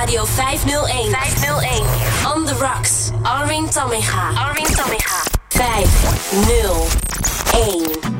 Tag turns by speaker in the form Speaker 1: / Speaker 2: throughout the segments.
Speaker 1: Radio 501. 501. On the Rocks. Armin Tamminga. Armin Tamminga. 501.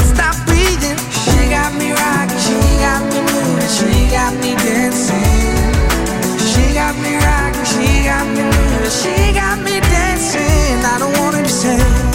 Speaker 2: got me rocking, she got me moving, she got me dancing. I don't wanna be saved.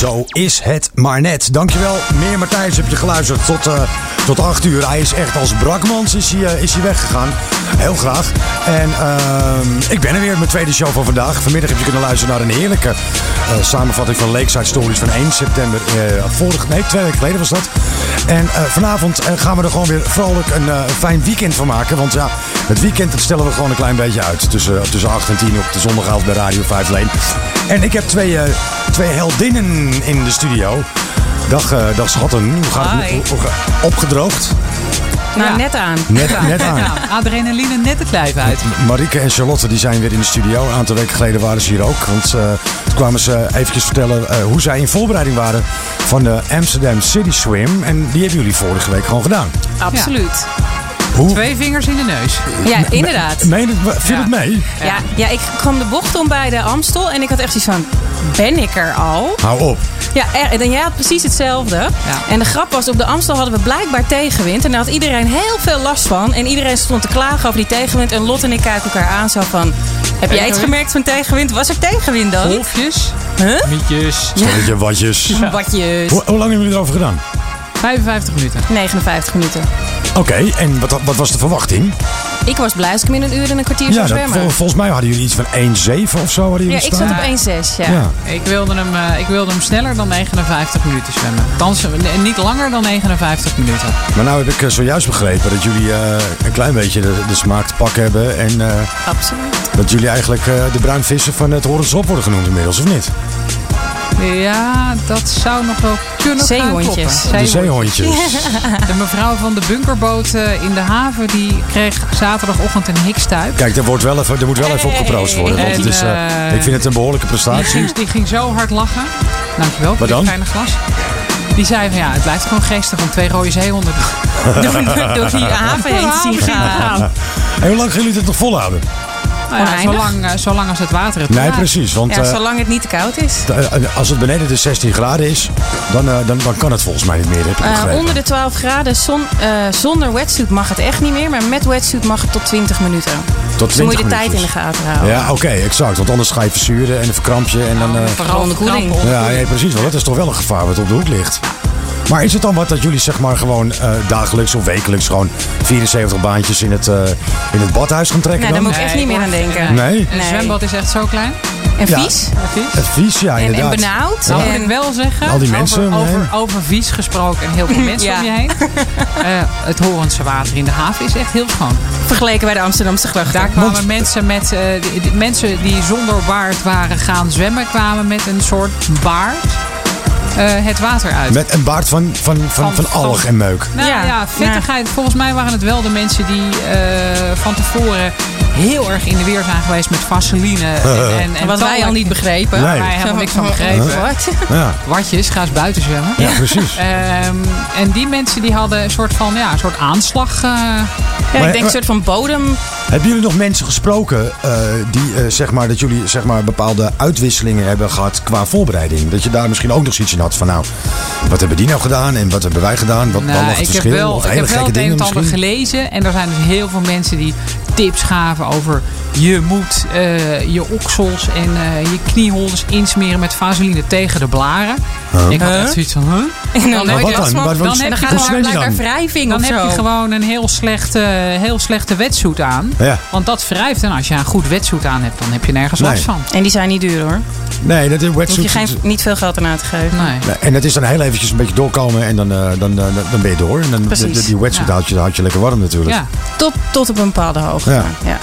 Speaker 3: Zo is het maar net. Dankjewel, meneer Matthijs, heb je geluisterd tot, eh, tot 8 uur. Hij is echt als brakmans is hij, eh, is hij weggegaan. Heel graag. En ehm, ik ben er weer met mijn tweede show van vandaag. Vanmiddag heb je kunnen luisteren naar een heerlijke eh, samenvatting van Lakeside Stories van 1 september. vorig, nee, twee weken geleden was dat. En vanavond gaan we er gewoon weer vrolijk een fijn weekend van maken. Want ja, het weekend dat stellen we gewoon een klein beetje uit. Tussen, tussen 8 en 10 op de zondagavond bij Radio 5 Leen. En ik heb twee, twee heldinnen in de studio. Dag, eh, dag schatten. Hoe gaat het?
Speaker 4: Hi.
Speaker 3: Opgedroogd?
Speaker 4: Nou, net aan.
Speaker 3: Net, net aan.
Speaker 4: Ja, adrenaline net het lijf uit.
Speaker 3: Marieke en Charlotte die zijn weer in de studio. Een aantal weken geleden waren ze hier ook. Want eh, toen kwamen ze eventjes vertellen eh, hoe zij in voorbereiding waren van de Amsterdam City Swim. En die hebben jullie vorige week gewoon gedaan.
Speaker 4: Absoluut.
Speaker 3: Hoe?
Speaker 4: Twee vingers in de neus.
Speaker 5: Ja, inderdaad.
Speaker 3: Meen het, viel
Speaker 4: Ja.
Speaker 3: het mee?
Speaker 5: Ja, ja, ik kwam de bocht om bij de Amstel en ik had echt zoiets van, ben ik er al?
Speaker 3: Hou op.
Speaker 5: Ja, er- en jij had precies hetzelfde. En de grap was, op de Amstel hadden we blijkbaar tegenwind. En daar had iedereen heel veel last van. En iedereen stond te klagen over die tegenwind. En Lot en ik kijken elkaar aan zo van, heb jij iets gemerkt van tegenwind? Was er tegenwind dan?
Speaker 4: Golfjes,
Speaker 5: Huh?
Speaker 4: mietjes.
Speaker 3: Stelletje watjes.
Speaker 5: Watjes.
Speaker 3: Hoe, hoe lang hebben jullie erover gedaan?
Speaker 4: 55 minuten.
Speaker 5: 59 minuten.
Speaker 3: Oké, en wat, wat was de verwachting?
Speaker 5: Ik was blij als ik hem in een uur en een kwartier
Speaker 3: Ja,
Speaker 5: zou zwemmen.
Speaker 3: vol- volgens mij hadden jullie iets van 1,7 of zo. Hadden
Speaker 5: ja,
Speaker 3: jullie
Speaker 5: ik
Speaker 3: staan?
Speaker 5: zat op 1,6. Ja.
Speaker 3: Ja.
Speaker 4: Ik wilde, hem, eh, ik wilde hem sneller dan 59 minuten zwemmen. Althans, niet langer dan 59 minuten.
Speaker 3: Maar nou heb ik eh, zojuist begrepen dat jullie eh, een klein beetje de, de smaak te pakken hebben. En eh,
Speaker 5: Absoluut.
Speaker 3: dat jullie eigenlijk eh, de bruinvissen van het Horensop worden genoemd inmiddels, of niet?
Speaker 4: Ja, dat zou nog wel kunnen gaan
Speaker 5: Zeehondjes.
Speaker 3: De zeehondjes.
Speaker 4: De mevrouw van de bunkerboot eh, in de haven die kreeg zaterdagochtend een hikstuip.
Speaker 3: Kijk, er, wordt wel even, er moet wel even opgeproost worden. Want
Speaker 4: En,
Speaker 3: het is, eh,
Speaker 4: eh,
Speaker 3: ik vind het een behoorlijke prestatie.
Speaker 4: die ging zo hard lachen. Dankjewel voor
Speaker 3: Wat
Speaker 4: dit
Speaker 3: dan?
Speaker 4: kleine glas. Die zei van ja, het blijft gewoon geestig om twee rode zeehonden
Speaker 5: Door, door, door die haven heen te zien gaan.
Speaker 3: En hoe lang gaan jullie het nog volhouden?
Speaker 4: Nou ja, zolang, eh, zolang als het water het
Speaker 3: Nee, precies. Want
Speaker 5: Ja,
Speaker 3: eh,
Speaker 5: zolang het niet te koud is.
Speaker 3: eh, als het beneden de 16 graden is, dan, dan, dan kan het volgens mij niet meer. Heb ik
Speaker 5: Eh,
Speaker 3: begrepen.
Speaker 5: onder de 12 graden zon, eh, zonder wetsuit mag het echt niet meer. Maar met wetsuit mag het tot 20 minuten.
Speaker 3: Tot
Speaker 5: Dus dan moet je
Speaker 3: 20
Speaker 5: de tijd in de gaten houden.
Speaker 3: Ja, oké, exact. Want anders ga je verzuren en een verkramp je. En dan, eh,
Speaker 5: Vooral de koeling.
Speaker 3: ja, ja, precies. Want dat is toch wel een gevaar wat op de hoek ligt. Maar is het dan wat dat jullie zeg maar gewoon eh, dagelijks of wekelijks gewoon 74 baantjes in het, eh, in het badhuis gaan trekken
Speaker 5: Nee, daar
Speaker 3: dan?
Speaker 5: moet ik echt niet meer aan denken.
Speaker 3: Nee?
Speaker 4: Een
Speaker 5: Nee.
Speaker 4: zwembad is echt zo klein.
Speaker 5: En
Speaker 3: Ja.
Speaker 5: vies.
Speaker 3: Het vies, ja,
Speaker 5: En, en
Speaker 3: inderdaad.
Speaker 5: benauwd.
Speaker 4: Nou moet ik wel zeggen,
Speaker 3: Al die mensen
Speaker 4: over, over, vies gesproken en heel veel mensen
Speaker 5: Ja.
Speaker 4: om je heen. Eh, het Horense water in de haven is echt heel schoon.
Speaker 5: vergeleken bij de Amsterdamse grachten.
Speaker 4: Daar kwamen mensen, met, eh, die, die- mensen die zonder baard waren gaan zwemmen, kwamen met een soort baard het water uit.
Speaker 3: Met een baard van, van, van, van,
Speaker 4: Van-
Speaker 3: alg
Speaker 4: van-
Speaker 3: en meuk.
Speaker 4: Nou ja,
Speaker 5: Ja.
Speaker 4: vettigheid. Volgens mij waren het wel de mensen die eh, van tevoren heel erg in de weer zijn geweest met vaseline. En, en, en
Speaker 5: Wat wij al niet begrepen.
Speaker 3: Nee.
Speaker 4: Wij helemaal niks van begrepen.
Speaker 5: Wat?
Speaker 3: Ja,
Speaker 4: Watjes, ga eens buiten zwemmen.
Speaker 3: ja precies.
Speaker 4: Ehm, en die mensen die hadden een soort van ja, een soort aanslag. eh,
Speaker 5: Ja,
Speaker 3: Maar-
Speaker 5: ik denk een soort van bodem.
Speaker 3: Hebben jullie nog mensen gesproken eh, die eh, zeg maar dat jullie zeg maar bepaalde uitwisselingen hebben gehad qua voorbereiding? Dat je daar misschien ook nog zoiets in had van nou, wat hebben die nou gedaan en wat hebben wij gedaan? Wat,
Speaker 4: nou,
Speaker 3: lag het
Speaker 4: ik heb
Speaker 3: verschil?
Speaker 4: wel,
Speaker 3: of
Speaker 4: ik heb wel
Speaker 3: gekke
Speaker 4: het een en ander gelezen. En er zijn dus heel veel mensen die tips gaven over je moet eh, je oksels en eh, je knieholders insmeren met vaseline tegen de blaren. Ik had echt zoiets van, huh?
Speaker 5: En dan,
Speaker 4: heb
Speaker 3: wat
Speaker 4: je-
Speaker 3: dan? Wat- wat-
Speaker 4: dan
Speaker 3: wat-
Speaker 4: heb
Speaker 5: dan
Speaker 4: je
Speaker 5: blijkbaar
Speaker 3: dan?
Speaker 5: wrijving
Speaker 4: Dan heb je gewoon een heel slechte, heel slechte wetsuit aan.
Speaker 3: Ja.
Speaker 4: Want dat wrijft. En als je een goed wetsuit aan hebt, dan heb je nergens
Speaker 3: Nee.
Speaker 4: last van.
Speaker 5: En die zijn niet duur hoor.
Speaker 3: Nee, dat is
Speaker 5: Daar hoef je geen, niet veel geld aan uit te geven.
Speaker 4: Nee.
Speaker 3: Nee, En het is dan heel eventjes een beetje doorkomen en dan, eh, dan, dan, dan ben je door. En dan,
Speaker 5: Precies.
Speaker 3: de- die wetsuit
Speaker 4: Ja.
Speaker 3: houdt, je, houdt je lekker warm natuurlijk.
Speaker 4: Ja,
Speaker 5: Tot, tot op een bepaalde hoogte.
Speaker 3: Ja.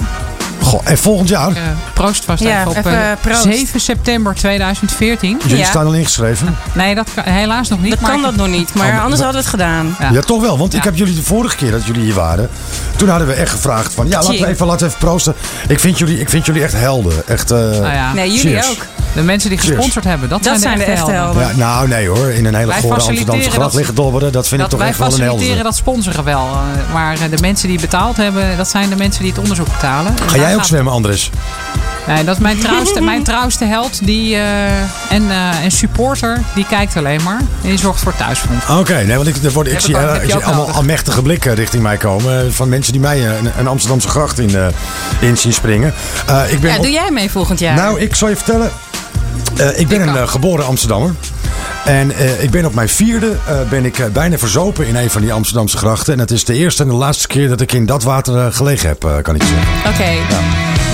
Speaker 3: Goh, en volgend jaar,
Speaker 4: eh, proost vast
Speaker 5: Ja,
Speaker 4: even op
Speaker 5: even,
Speaker 4: eh,
Speaker 5: proost.
Speaker 4: 7 september 2014.
Speaker 3: jullie
Speaker 5: Ja.
Speaker 3: staan al ingeschreven.
Speaker 4: Nee, dat kan, helaas nog niet.
Speaker 5: Dat
Speaker 4: maar
Speaker 5: kan
Speaker 4: ik-
Speaker 5: dat nog niet, maar
Speaker 3: Oh,
Speaker 5: anders hadden we het gedaan.
Speaker 4: Ja.
Speaker 3: Ja, toch wel. Want ik heb jullie de vorige keer dat jullie hier waren. Toen hadden we echt gevraagd van... Ja, laten we even, laten we even proosten. Ik vind jullie, ik vind jullie echt helden. Echt, eh,
Speaker 4: Nou ja,
Speaker 5: Nee, jullie
Speaker 3: Cheers.
Speaker 5: ook.
Speaker 4: De mensen die
Speaker 3: Cheers.
Speaker 4: gesponsord hebben, dat,
Speaker 5: Dat zijn de echte helden.
Speaker 3: Ja, nou, nee hoor. In een hele
Speaker 4: Wij
Speaker 3: gore Amsterdamse
Speaker 4: faciliteren
Speaker 3: gracht
Speaker 4: dat-
Speaker 3: liggen dobberen. Dat vind ik
Speaker 4: Dat
Speaker 3: toch
Speaker 4: wij
Speaker 3: echt wel een
Speaker 4: faciliteren
Speaker 3: helder.
Speaker 4: dat sponsoren wel. eh, Maar eh, de mensen die betaald hebben, dat zijn de mensen die het onderzoek betalen. En
Speaker 3: Ga jij ook zwemmen, Andres?
Speaker 4: Nee, dat is mijn trouwste, mijn trouwste held. Die, eh, en eh, een supporter, die kijkt alleen maar. En die zorgt voor thuisfront.
Speaker 3: Oké, nee, want ik, er worden, ik zie, eh, ik zie allemaal almechtige blikken richting mij komen. Van mensen die mij een, een Amsterdamse gracht in, eh, in zien springen. Eh, ik ben
Speaker 5: Ja,
Speaker 3: op-
Speaker 5: doe jij mee volgend jaar?
Speaker 3: Nou, ik zal je vertellen. Eh, ik ben
Speaker 4: Ik
Speaker 3: een geboren Amsterdammer. En eh, ik ben op mijn vierde eh, ben ik eh, bijna verzopen in een van die Amsterdamse grachten. En het is de eerste en de laatste keer dat ik in dat water gelegen heb, eh, kan ik zeggen.
Speaker 5: Oké.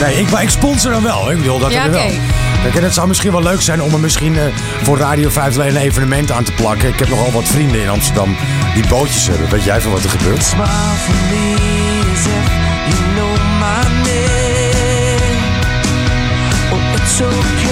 Speaker 3: Nee, ik, maar ik sponsor dan wel. hè. Ik bedoel, dat
Speaker 5: Ja,
Speaker 3: er wel.
Speaker 5: oké.
Speaker 3: Kijk, en het zou misschien wel leuk zijn om er misschien eh, voor Radio 5 een evenement aan te plakken. Ik heb nogal wat vrienden in Amsterdam die bootjes hebben. Weet jij van wat er gebeurt?
Speaker 6: Smile for me as if you know my name. Oh, it's okay.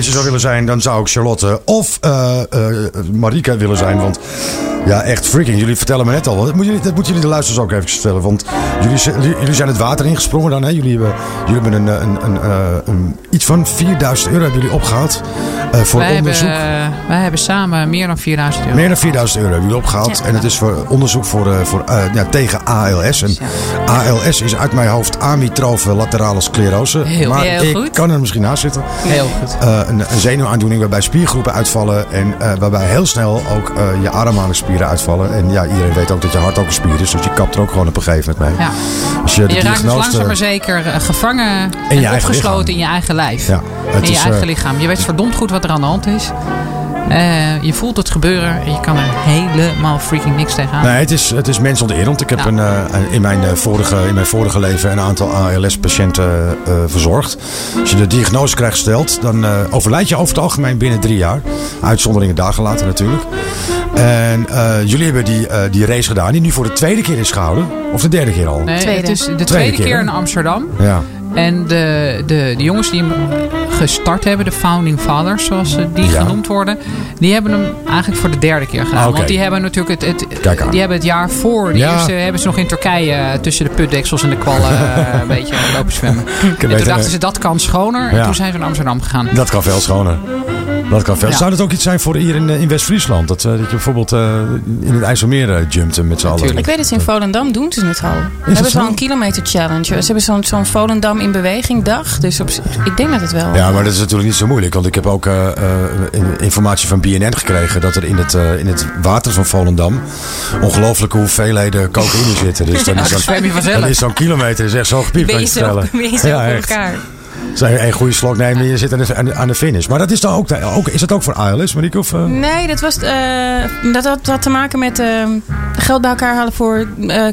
Speaker 3: Meisje zou willen zijn, dan zou ik Charlotte of eh eh, Marika willen zijn. Want ja, echt freaking. Jullie vertellen me net al. Dat moeten jullie, dat moeten jullie de luisteraars ook even vertellen. Want jullie, jullie zijn het water ingesprongen dan. Hè? Jullie hebben, jullie hebben een, een, een, eh, een- iets van 4000 euro hebben jullie opgehaald. eh, voor
Speaker 4: Wij
Speaker 3: onderzoek.
Speaker 4: wij hebben samen meer dan 4000 euro.
Speaker 3: Meer dan 4000 euro hebben jullie opgehaald. En het is voor onderzoek voor, voor, ja, tegen ALS. En ALS is uit mijn hoofd amytrofe laterale sclerose.
Speaker 4: Heel-
Speaker 3: maar
Speaker 5: heel
Speaker 3: ik
Speaker 5: goed.
Speaker 3: kan er misschien naast zitten.
Speaker 4: Heel goed.
Speaker 3: Eh, een, een zenuwaandoening waarbij spiergroepen uitvallen. En eh, waarbij heel snel ook eh, je ademhalingsspieren uitvallen. En ja, iedereen weet ook dat je hart ook een spier is. Dus je kapt er ook gewoon op een gegeven moment mee.
Speaker 4: Ja.
Speaker 3: Als je de
Speaker 4: Je raakt dus langzaam maar zeker gevangen en opgesloten in je eigen lijf.
Speaker 3: Ja, het
Speaker 4: in je
Speaker 3: is,
Speaker 4: eigen lichaam. Je weet verdomd goed wat er aan de hand is. Eh, je voelt het gebeuren en je kan er helemaal freaking niks tegenaan.
Speaker 3: Nee, het is, het is mensonterend. Ik heb
Speaker 4: Ja.
Speaker 3: een, eh, een- in, mijn, eh, vorige, in mijn vorige leven een aantal ALS-patiënten eh, verzorgd. Als je de diagnose krijgt gesteld, dan eh, overlijd je over het algemeen binnen drie jaar. Uitzonderingen dagen later natuurlijk. En eh, jullie hebben die, eh, die race gedaan, die nu voor de tweede keer is gehouden. Of de derde keer al.
Speaker 4: Nee,
Speaker 5: Tweede.
Speaker 4: het is de tweede,
Speaker 3: keer,
Speaker 4: in Amsterdam.
Speaker 3: Ja.
Speaker 4: En de, de, de jongens die hem gestart hebben, de Founding Fathers, zoals ze die
Speaker 3: Ja.
Speaker 4: genoemd worden, die hebben hem eigenlijk voor de derde keer gedaan.
Speaker 3: Ah.
Speaker 4: Want die hebben natuurlijk het, het, die hebben het jaar voor.
Speaker 3: Ja.
Speaker 4: eerste hebben ze nog in Turkije eh, tussen de putdeksels en de kwallen eh, een beetje lopen zwemmen. En toen dachten ze dat kan schoner. En toen zijn ze naar Amsterdam gegaan.
Speaker 3: Dat kan veel schoner. Dat kan veel.
Speaker 4: Ja.
Speaker 3: Zou dat ook iets zijn voor hier in, eh, in West-Friesland? Dat, eh, dat je bijvoorbeeld eh, in het IJsselmeer jumpt met z'n allen.
Speaker 5: Ik weet het, in Volendam doen ze het al.
Speaker 3: Dat
Speaker 5: hebben
Speaker 3: zo?
Speaker 5: zo'n kilometer challenge. Ze hebben zo'n zo'n Volendam in beweging dag. Dus op, ik denk dat het wel.
Speaker 3: Ja, maar dat is natuurlijk niet zo moeilijk. Want ik heb ook in- informatie van BNN gekregen dat er in het, in het water van Volendam ongelooflijke hoeveelheden cocaïne zitten. Dus dan
Speaker 4: Ja,
Speaker 3: is
Speaker 4: dan
Speaker 3: zo'n- dan is zo'n kilometer is echt zo gepiept
Speaker 5: ben je
Speaker 3: je
Speaker 5: zo,
Speaker 3: vertellen.
Speaker 5: ben je zo
Speaker 3: Ja,
Speaker 5: elkaar.
Speaker 3: Zou je een goede slok nemen en je zit aan de, aan de, finish. Maar dat is dan ook, de- ook, is dat ook voor ALS, Marieke? Of, eh?
Speaker 5: Nee, dat, was, eh, dat had, had te maken met eh, geld bij elkaar halen voor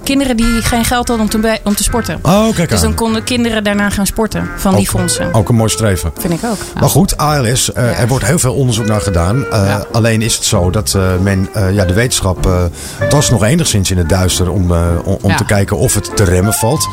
Speaker 5: kinderen die geen geld hadden om te, om te sporten.
Speaker 3: Oh, kijk
Speaker 5: Dus dan konden kinderen daarna gaan sporten van die fondsen.
Speaker 3: Ook een mooi streven.
Speaker 5: Vind ik ook.
Speaker 3: Maar goed, ALS, er wordt heel veel onderzoek naar gedaan.
Speaker 4: Ja.
Speaker 3: Alleen is het zo dat men, ja, de wetenschap tast nog enigszins in het duister om, om, te kijken of het te remmen valt.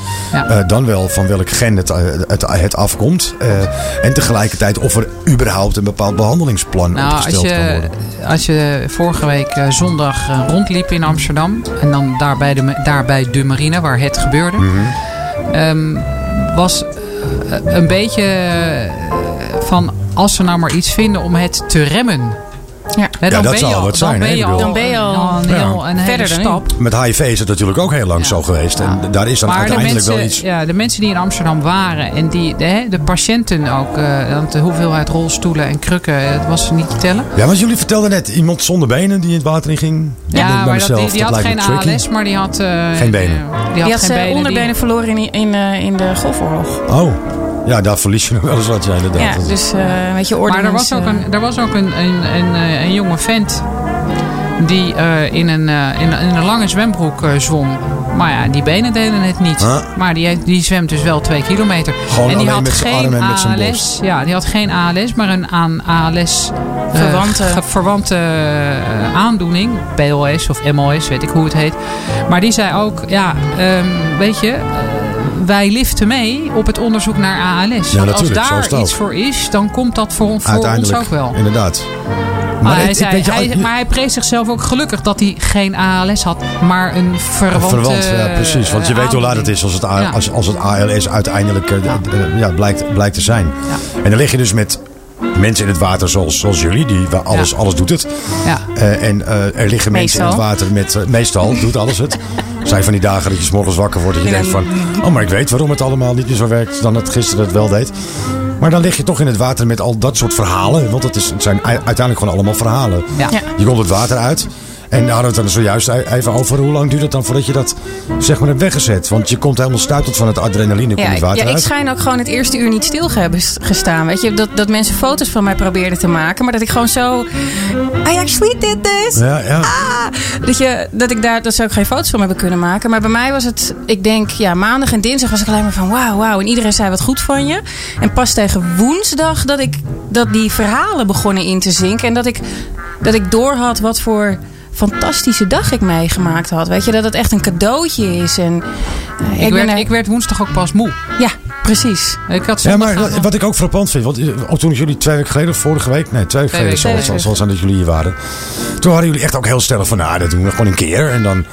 Speaker 3: Dan wel van welk gen het, het, het afkomt. Eh, en tegelijkertijd of er überhaupt een bepaald behandelingsplan
Speaker 4: Nou,
Speaker 3: opgesteld kan worden.
Speaker 4: als je vorige week eh, zondag eh, rondliep in Amsterdam. En dan daar bij de, daar bij de marine, waar het gebeurde.
Speaker 3: Mhm.
Speaker 4: ehm, was een beetje van als ze nou maar iets vinden om het te remmen.
Speaker 5: Ja.
Speaker 3: Dat
Speaker 4: ben
Speaker 3: zal
Speaker 4: al-
Speaker 3: wat zijn,
Speaker 4: Dan ben je al,
Speaker 3: bedoel.
Speaker 5: Dan ben je al
Speaker 4: een,
Speaker 3: Ja.
Speaker 4: heel, een hele stap.
Speaker 3: Met HIV is het natuurlijk ook heel lang
Speaker 4: Ja.
Speaker 3: zo geweest. En daar is dan
Speaker 4: Maar
Speaker 3: uiteindelijk
Speaker 4: mensen,
Speaker 3: wel iets...
Speaker 4: ja, de mensen die in Amsterdam waren en die, de, hè, de patiënten ook, eh, want de hoeveelheid rolstoelen en krukken, eh, het was niet te tellen.
Speaker 3: Ja, want jullie vertelden net iemand zonder benen die in het water in ging.
Speaker 4: Ja, maar dat, die, die
Speaker 3: dat
Speaker 4: had geen. ALS, maar die had... eh,
Speaker 3: Geen benen.
Speaker 4: eh, die
Speaker 5: Die
Speaker 4: had
Speaker 5: had
Speaker 4: geen
Speaker 5: zijn
Speaker 4: benen.
Speaker 5: onderbenen
Speaker 4: die-
Speaker 5: verloren in, in, eh, in de golfoorlog.
Speaker 3: Oh, ja, daar verlies je nog wel eens wat, ja, inderdaad.
Speaker 5: Ja, dus eh weet je,
Speaker 4: Maar er
Speaker 5: ordinance,
Speaker 4: was ook
Speaker 5: eh,
Speaker 4: een, er was ook een, een, een, eh, een jonge vent. Die eh, in, een, eh, in, een- in een lange zwembroek eh, zwom. Maar ja, die benen deden het niet.
Speaker 3: Huh?
Speaker 4: Maar die, die zwemt dus wel twee kilometer.
Speaker 3: Gewoon
Speaker 4: en die had
Speaker 3: met zijn
Speaker 4: geen
Speaker 3: met
Speaker 4: ALS.
Speaker 3: borst.
Speaker 4: Ja, die had geen ALS, maar een aan ALS eh,
Speaker 5: Verwante.
Speaker 4: verwante eh, aandoening. PLS of MOS, weet ik hoe het heet. Maar die zei ook, ja, ehm, weet je, eh, wij liften mee op het onderzoek naar ALS. Want als daar iets voor is, dan komt dat voor, voor ons ook wel.
Speaker 3: inderdaad.
Speaker 4: Maar, hij
Speaker 3: ik-
Speaker 4: zei, hij, maar hij prees zichzelf ook gelukkig dat hij geen ALS had, maar een verwante
Speaker 3: Verwant, ja, precies. Want je
Speaker 4: eh,
Speaker 3: weet hoe laat het is als het,
Speaker 4: Ja.
Speaker 3: als, als het ALS uiteindelijk eh,
Speaker 4: Ja.
Speaker 3: eh, ja, blijkt, blijkt te zijn.
Speaker 4: Ja.
Speaker 3: En dan lig je dus met mensen in het water zoals, zoals jullie, die waar alles,
Speaker 4: Ja.
Speaker 3: alles doet het.
Speaker 4: Ja.
Speaker 3: Eh, en eh, er liggen mensen in het water met, eh, meestal doet alles het. Zijn van die dagen dat je 's morgens wakker wordt en je
Speaker 5: En
Speaker 3: denkt van, oh maar ik weet waarom het allemaal niet meer zo werkt dan het gisteren het wel deed. Maar dan lig je toch in het water met al dat soort verhalen. Want het, is, het zijn uiteindelijk gewoon allemaal verhalen.
Speaker 4: Ja.
Speaker 5: Ja.
Speaker 3: Je komt het water uit. En daar hadden we het dan zojuist e- even over. Hoe lang duurt het dan voordat je dat zeg maar hebt weggezet? Want je komt helemaal stuitend van het adrenaline.
Speaker 5: Ja,
Speaker 3: het water
Speaker 5: ja, ik schijn ook gewoon het eerste uur niet stil te hebben gestaan. Weet je, dat, dat mensen foto's van mij probeerden te maken. Maar dat ik gewoon zo. I actually did this.
Speaker 3: Ja, ja.
Speaker 5: Ah, dat, je, dat ik daar dat ze ook geen foto's van hebben kunnen maken. Maar bij mij was het, ik denk, ja, maandag en dinsdag was ik alleen maar van wauw, wauw. En iedereen zei wat goed van je. En pas tegen woensdag dat ik dat die verhalen begonnen in te zinken. En dat ik, dat ik doorhad wat voor fantastische dag ik meegemaakt had. Weet je, dat het echt een cadeautje is. En, eh,
Speaker 4: Ik, werd,
Speaker 5: er-
Speaker 4: ik werd woensdag ook pas moe.
Speaker 5: Ja, precies.
Speaker 4: Ik had
Speaker 3: Ja, maar wat ik ook frappant vind, want eh, toen jullie twee weken geleden, of vorige week, nee, twee weken geleden, zoals, aan dat jullie hier waren. Toen hadden jullie echt ook heel stellig van, nou, dat doen we gewoon een keer. En dan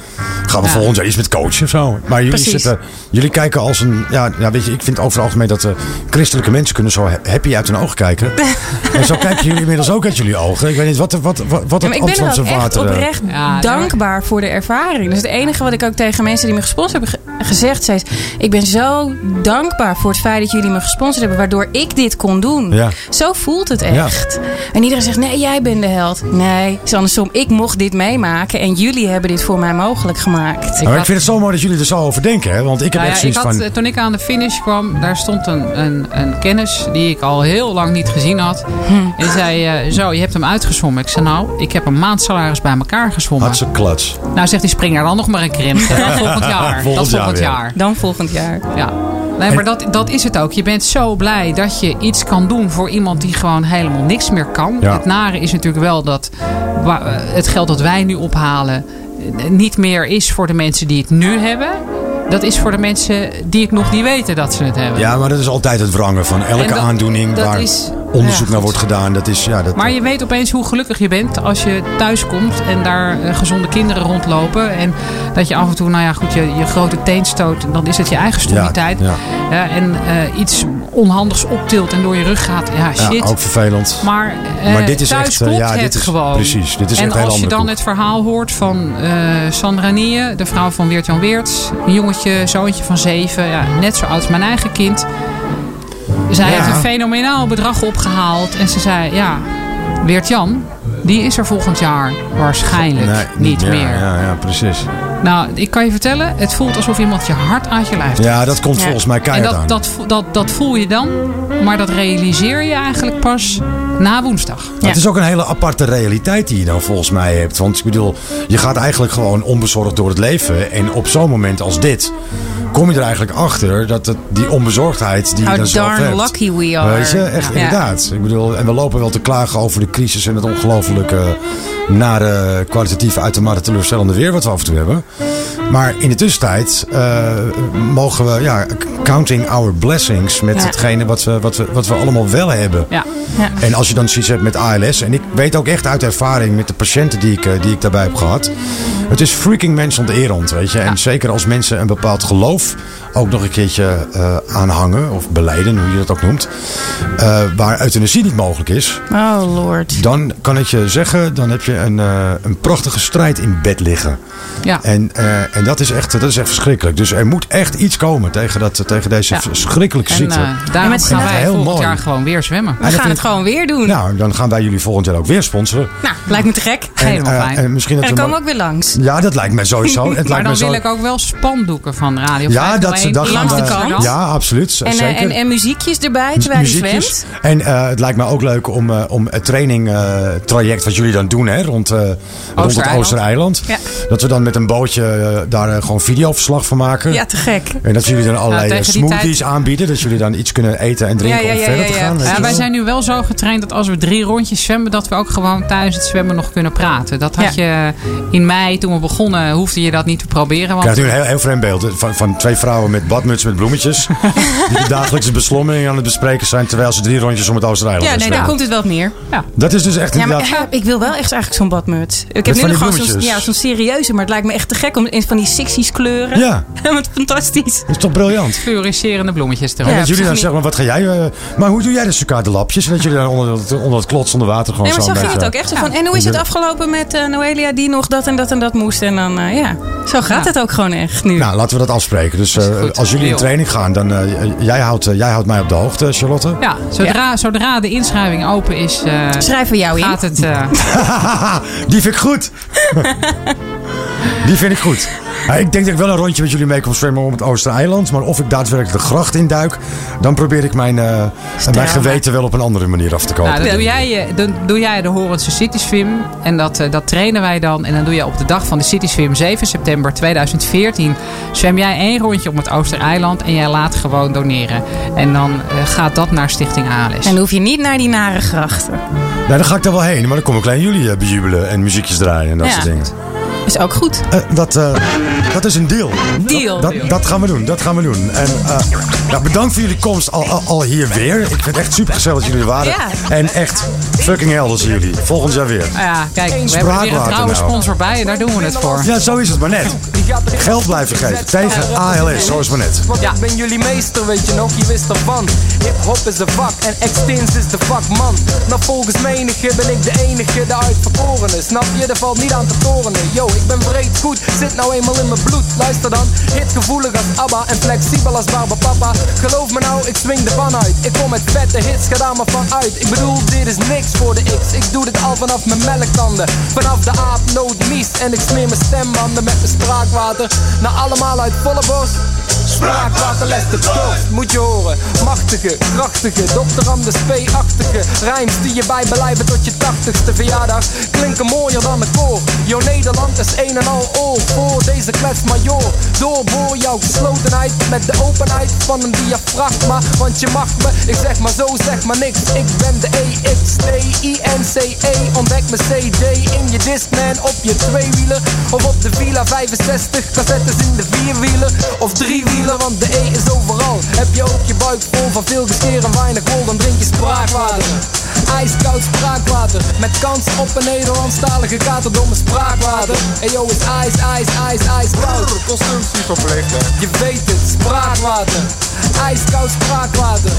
Speaker 3: gaan we
Speaker 4: Ja.
Speaker 3: volgend jaar iets met coachen of zo. Maar jullie,
Speaker 5: Precies.
Speaker 3: zitten, jullie kijken als een, ja, ja, weet je, ik vind over het algemeen dat eh, christelijke mensen kunnen zo happy uit hun ogen kijken. en zo kijken jullie inmiddels ook uit jullie ogen. Ik weet niet, wat, wat, wat, wat
Speaker 5: Ja,
Speaker 3: het
Speaker 5: maar ik ben er
Speaker 3: Amsterdamse
Speaker 5: ook echt
Speaker 3: water... eh,
Speaker 5: oprecht
Speaker 4: Ja,
Speaker 5: dankbaar voor de ervaring. Dus het enige wat ik ook tegen mensen die me gesponsord hebben ge- gezegd is... ik ben zo dankbaar voor het feit dat jullie me gesponsord hebben... waardoor ik dit kon doen.
Speaker 3: Ja.
Speaker 5: Zo voelt het echt. En iedereen zegt, nee, jij bent de held. Nee, het is andersom. Ik mocht dit meemaken en jullie hebben dit voor mij mogelijk gemaakt.
Speaker 3: maar ik
Speaker 4: had-
Speaker 3: vind het zo mooi dat jullie er zo over denken. Hè? Want ik heb
Speaker 4: Nou
Speaker 3: echt
Speaker 4: ja, ik had,
Speaker 3: van...
Speaker 4: eh, toen ik aan de finish kwam, daar stond een, een, een kennis die ik al heel lang niet gezien had.
Speaker 3: Hm.
Speaker 4: En die zei, eh, zo, je hebt hem uitgezwommen. Ik zei, nou, ik heb een maand salaris bij elkaar gezwommen.
Speaker 3: Hartstikke klats.
Speaker 4: Nou zegt hij, spring er dan nog maar een keer in. Ik zeg, Dat volgend jaar.
Speaker 3: Volgend
Speaker 4: dat
Speaker 3: jaar
Speaker 4: volgend
Speaker 3: weer.
Speaker 4: jaar.
Speaker 5: Dan volgend jaar.
Speaker 4: Ja. Nee, maar dat, dat is het ook. Je bent zo blij dat je iets kan doen voor iemand die gewoon helemaal niks meer kan.
Speaker 3: Ja.
Speaker 4: Het nare is natuurlijk wel dat eh, het geld dat wij nu ophalen eh, niet meer is voor de mensen die het nu hebben. Dat is voor de mensen die het nog niet weten dat ze het hebben.
Speaker 3: Ja, maar dat is altijd het wrangen van elke
Speaker 4: dat-
Speaker 3: aandoening
Speaker 4: dat
Speaker 3: waar
Speaker 4: is-
Speaker 3: onderzoek
Speaker 4: ja,
Speaker 3: naar wordt gedaan. Dat is, ja, dat,
Speaker 4: Maar je weet opeens hoe gelukkig je bent als je thuis komt en daar eh, gezonde kinderen rondlopen. En dat je af en toe, nou ja, goed, je, je grote teen stoot. Dan is het je eigen stommiteit.
Speaker 3: Ja,
Speaker 4: Ja, en eh, iets onhandigs optilt en door je rug gaat. Ja,
Speaker 3: ja,
Speaker 4: shit.
Speaker 3: ook vervelend.
Speaker 4: Maar, eh,
Speaker 3: Maar dit is
Speaker 4: thuis
Speaker 3: echt, eh,
Speaker 4: klopt
Speaker 3: ja, dit
Speaker 4: het
Speaker 3: is-
Speaker 4: gewoon.
Speaker 3: precies, dit is
Speaker 4: en
Speaker 3: echt
Speaker 4: als je dan
Speaker 3: koek.
Speaker 4: het verhaal hoort van eh, Sandra Nieën, de vrouw van Weert-Jan Weerts. Een jongetje, zoontje van zeven, ja, net zo oud als mijn eigen kind. Zij
Speaker 3: Ja.
Speaker 4: heeft een fenomenaal bedrag opgehaald. En ze zei, ja, Weert-Jan, die is er volgend jaar waarschijnlijk
Speaker 3: Nee,
Speaker 4: niet, meer.
Speaker 3: Ja, ja, precies.
Speaker 4: Nou, ik kan je vertellen, het voelt alsof iemand je hart uit je lijf trekt.
Speaker 3: Ja, dat komt
Speaker 5: Ja.
Speaker 3: volgens mij
Speaker 4: En
Speaker 3: keihard aan.
Speaker 4: dat, dat, dat, dat voel je dan, maar dat realiseer je eigenlijk pas na woensdag.
Speaker 3: Het is ook een hele aparte realiteit die je dan volgens mij hebt. Want ik bedoel, je gaat eigenlijk gewoon onbezorgd door het leven. En op zo'n moment als dit kom je er eigenlijk achter dat het, die onbezorgdheid die je
Speaker 5: How
Speaker 3: dan zelf
Speaker 5: darn
Speaker 3: hebt.
Speaker 5: lucky we are.
Speaker 3: Weet je, echt
Speaker 5: Ja.
Speaker 3: inderdaad. Ik bedoel, en we lopen wel te klagen over de crisis en het ongelofelijke nare, kwalitatief uitermate teleurstellende weer wat we af en toe hebben. Maar in de tussentijd eh, mogen we, ja, counting our blessings met
Speaker 5: Ja.
Speaker 3: hetgene wat we, wat, we, wat we allemaal wel hebben.
Speaker 4: Ja.
Speaker 5: Ja.
Speaker 3: En als je dan zoiets hebt met ALS, en ik weet ook echt uit ervaring met de patiënten die ik, eh, die ik daarbij heb gehad. Het is freaking mensonterend, weet je. En zeker als mensen een bepaald geloof ook nog een keertje eh, aanhangen, of beleiden, hoe je dat ook noemt. waar euthanasie niet mogelijk is.
Speaker 5: Oh lord.
Speaker 3: Dan kan ik je zeggen, dan heb je een, eh, een prachtige strijd in bed liggen.
Speaker 4: Ja.
Speaker 3: En, eh, en dat, is echt, dat is echt verschrikkelijk. Dus er moet echt iets komen tegen, dat, tegen deze
Speaker 4: Ja.
Speaker 3: verschrikkelijke
Speaker 4: En
Speaker 3: ziekte.
Speaker 4: eh, daarom gaan wij volgend
Speaker 3: mooi.
Speaker 4: jaar gewoon weer zwemmen.
Speaker 5: We gaan het
Speaker 3: ik-
Speaker 5: gewoon weer doen.
Speaker 3: nou, dan gaan wij jullie volgend jaar ook weer sponsoren.
Speaker 5: Nou, lijkt me te gek.
Speaker 4: Helemaal
Speaker 3: en, eh,
Speaker 4: fijn.
Speaker 3: en misschien
Speaker 5: En
Speaker 3: dat
Speaker 5: dan
Speaker 3: we
Speaker 5: komen we ook weer langs.
Speaker 3: Ja, dat lijkt mij sowieso. Het
Speaker 4: maar
Speaker 3: lijkt
Speaker 4: dan
Speaker 3: me zo...
Speaker 4: wil ik ook wel spandoeken van Radio
Speaker 3: Ja, dat,
Speaker 4: 501
Speaker 3: dat gaan
Speaker 5: langs de kant.
Speaker 3: Ja, absoluut.
Speaker 5: En,
Speaker 3: zeker.
Speaker 5: en, en muziekjes erbij terwijl je
Speaker 3: Muziekjes.
Speaker 5: zwemt.
Speaker 3: En eh, het lijkt me ook leuk om, eh, om het training eh, traject wat jullie dan doen, hè, hè, rond, eh, rond het
Speaker 4: Oostereiland.
Speaker 5: Ja.
Speaker 3: Dat we dan met een bootje eh, daar eh, gewoon videoverslag van maken.
Speaker 5: Ja, te gek.
Speaker 3: En dat jullie dan allerlei smoothies
Speaker 4: tijd-
Speaker 3: aanbieden. Dat jullie dan iets kunnen eten en drinken
Speaker 5: Ja, ja,
Speaker 3: om
Speaker 5: ja,
Speaker 3: verder
Speaker 5: ja,
Speaker 3: te
Speaker 5: ja.
Speaker 3: gaan.
Speaker 4: Ja, wij zijn nu wel zo getraind dat als we drie rondjes zwemmen, dat we ook gewoon tijdens het zwemmen nog kunnen praten. Dat had je in mei, toen we begonnen, hoefde je dat niet te proberen.
Speaker 3: Je
Speaker 4: Want
Speaker 3: krijgt nu een heel, heel vreemd beeld van, van twee vrouwen met badmuts met bloemetjes. die de dagelijkse beslommering aan het bespreken zijn. Terwijl ze drie rondjes om het Oostereiland
Speaker 5: Ja, nee, daar komt het wel op neer.
Speaker 3: Dat is dus echt
Speaker 5: Ja, maar
Speaker 3: inderdaad...
Speaker 5: ik wil wel echt eigenlijk zo'n badmuts. Ik heb
Speaker 3: Met
Speaker 5: nu nog gewoon zo'n
Speaker 3: bloemetjes.
Speaker 5: ja, zo'n serieuze, maar het lijkt me echt te gek om in van die 60s kleuren.
Speaker 3: Ja,
Speaker 5: Wat fantastisch.
Speaker 3: dat is toch briljant.
Speaker 4: fluoriserende bloemetjes erop.
Speaker 3: En
Speaker 5: Ja,
Speaker 3: dat jullie dan zeggen, maar wat ga jij... eh, maar hoe doe jij de sucade-lapjes? Dat jullie dan onder het, onder het klots onder water gewoon
Speaker 5: Nee, maar
Speaker 3: zo
Speaker 5: zo
Speaker 3: een
Speaker 5: ging het ook echt. Zo van, en hoe is het afgelopen met eh, Noelia die nog dat en dat en dat moest? En dan, eh, ja, zo gaat
Speaker 4: Ja.
Speaker 5: het ook gewoon echt nu.
Speaker 3: Nou, laten we dat afspreken. Dus eh,
Speaker 4: goed.
Speaker 3: als jullie in training gaan, dan eh, jij, houdt, jij houdt mij op de hoogte, Charlotte.
Speaker 4: Ja, zodra, zodra de inschrijving open is, eh,
Speaker 5: Schrijven we jou in.
Speaker 4: gaat het...
Speaker 3: Die vind ik goed. Die vind ik goed. Ja, ik denk dat ik wel een rondje met jullie mee kom zwemmen om het Oostereiland. Maar of ik daadwerkelijk de gracht induik, dan probeer ik mijn, eh, mijn geweten wel op een andere manier af te kopen.
Speaker 4: Nou, dan doe jij, eh, dan doe jij de Horendse City Swim. En dat, eh, dat trainen wij dan. En dan doe je op de dag van de City Swim, 7 september 2014, zwem jij één rondje om het Oostereiland. En jij laat gewoon doneren. En dan gaat dat naar Stichting ALS.
Speaker 5: En dan hoef je niet naar die nare grachten.
Speaker 3: Nou, dan ga ik daar wel heen. Maar dan kom ik alleen jullie eh, bejubelen en muziekjes draaien en dat
Speaker 5: Ja.
Speaker 3: soort dingen.
Speaker 5: Is ook goed.
Speaker 3: Eh, dat, eh, dat is een deal.
Speaker 5: Deal.
Speaker 3: Dat, dat gaan we doen, dat gaan we doen. En eh, ja, bedankt voor jullie komst al, al, al hier weer. Ik vind het echt super gezellig dat jullie er waren.
Speaker 5: Ja.
Speaker 3: En echt fucking helder zijn jullie. Volgend jaar weer.
Speaker 4: Nou ja, kijk, we hebben er weer een trouwe
Speaker 3: nou.
Speaker 4: sponsor bij. En daar doen we het voor.
Speaker 3: Ja, zo is het maar net. Geld blijven geven tegen ALS, zo is het maar net.
Speaker 4: Ja.
Speaker 7: ik ben jullie meester, weet je nog, je wist ervan. Hip-hop is een vak en Extins is de vakman. Nou, volgens menige ben ik de enige, de uitverkorene. Snap je, er valt niet aan te torenen. Yo, ik ben breed goed, zit nou eenmaal in mijn bloed. Luister dan, hitgevoelig als ABBA en flexibel als Papa. Geloof me nou, ik swing de pan uit. Ik kom met vette hits, ga daar maar van uit. Ik bedoel, dit is niks voor de X. Ik doe dit al vanaf mijn melktanden. Vanaf de aap, nood. En ik smeer mijn stembanden met mijn spraakwater. Nou, allemaal uit volle borst. Spraakwater les de dorst, moet je horen. Machtige, krachtige, dokter Anders P-achtige. Rijms die je bijbelijven tot je tachtigste verjaardag. Klinken mooier dan een koor. Jo Nederland is een en al oor voor deze klets major. Doorboor jouw geslotenheid met de openheid van een diafragma. Want je mag me, ik zeg maar zo, zeg maar niks. Ik ben de E E-X-T-I-N-C-E. Ontdek mijn CD in je Discman op je tweewieler. Of op de Villa 65, cassettes in de vierwieler. Of driewieler, want de E is overal. Heb je ook je buik vol van veel gescheer en weinig wol, dan drink je spraakwater. Ijskoud spraakwater, met kans op een Nederlandstalige katerdomme spraakwater. En yo, is ijs, ijs, ijs, ijskoud.
Speaker 8: Consumptie verplicht, hè.
Speaker 7: Je weet het, spraakwater. Ijskoud spraakwater.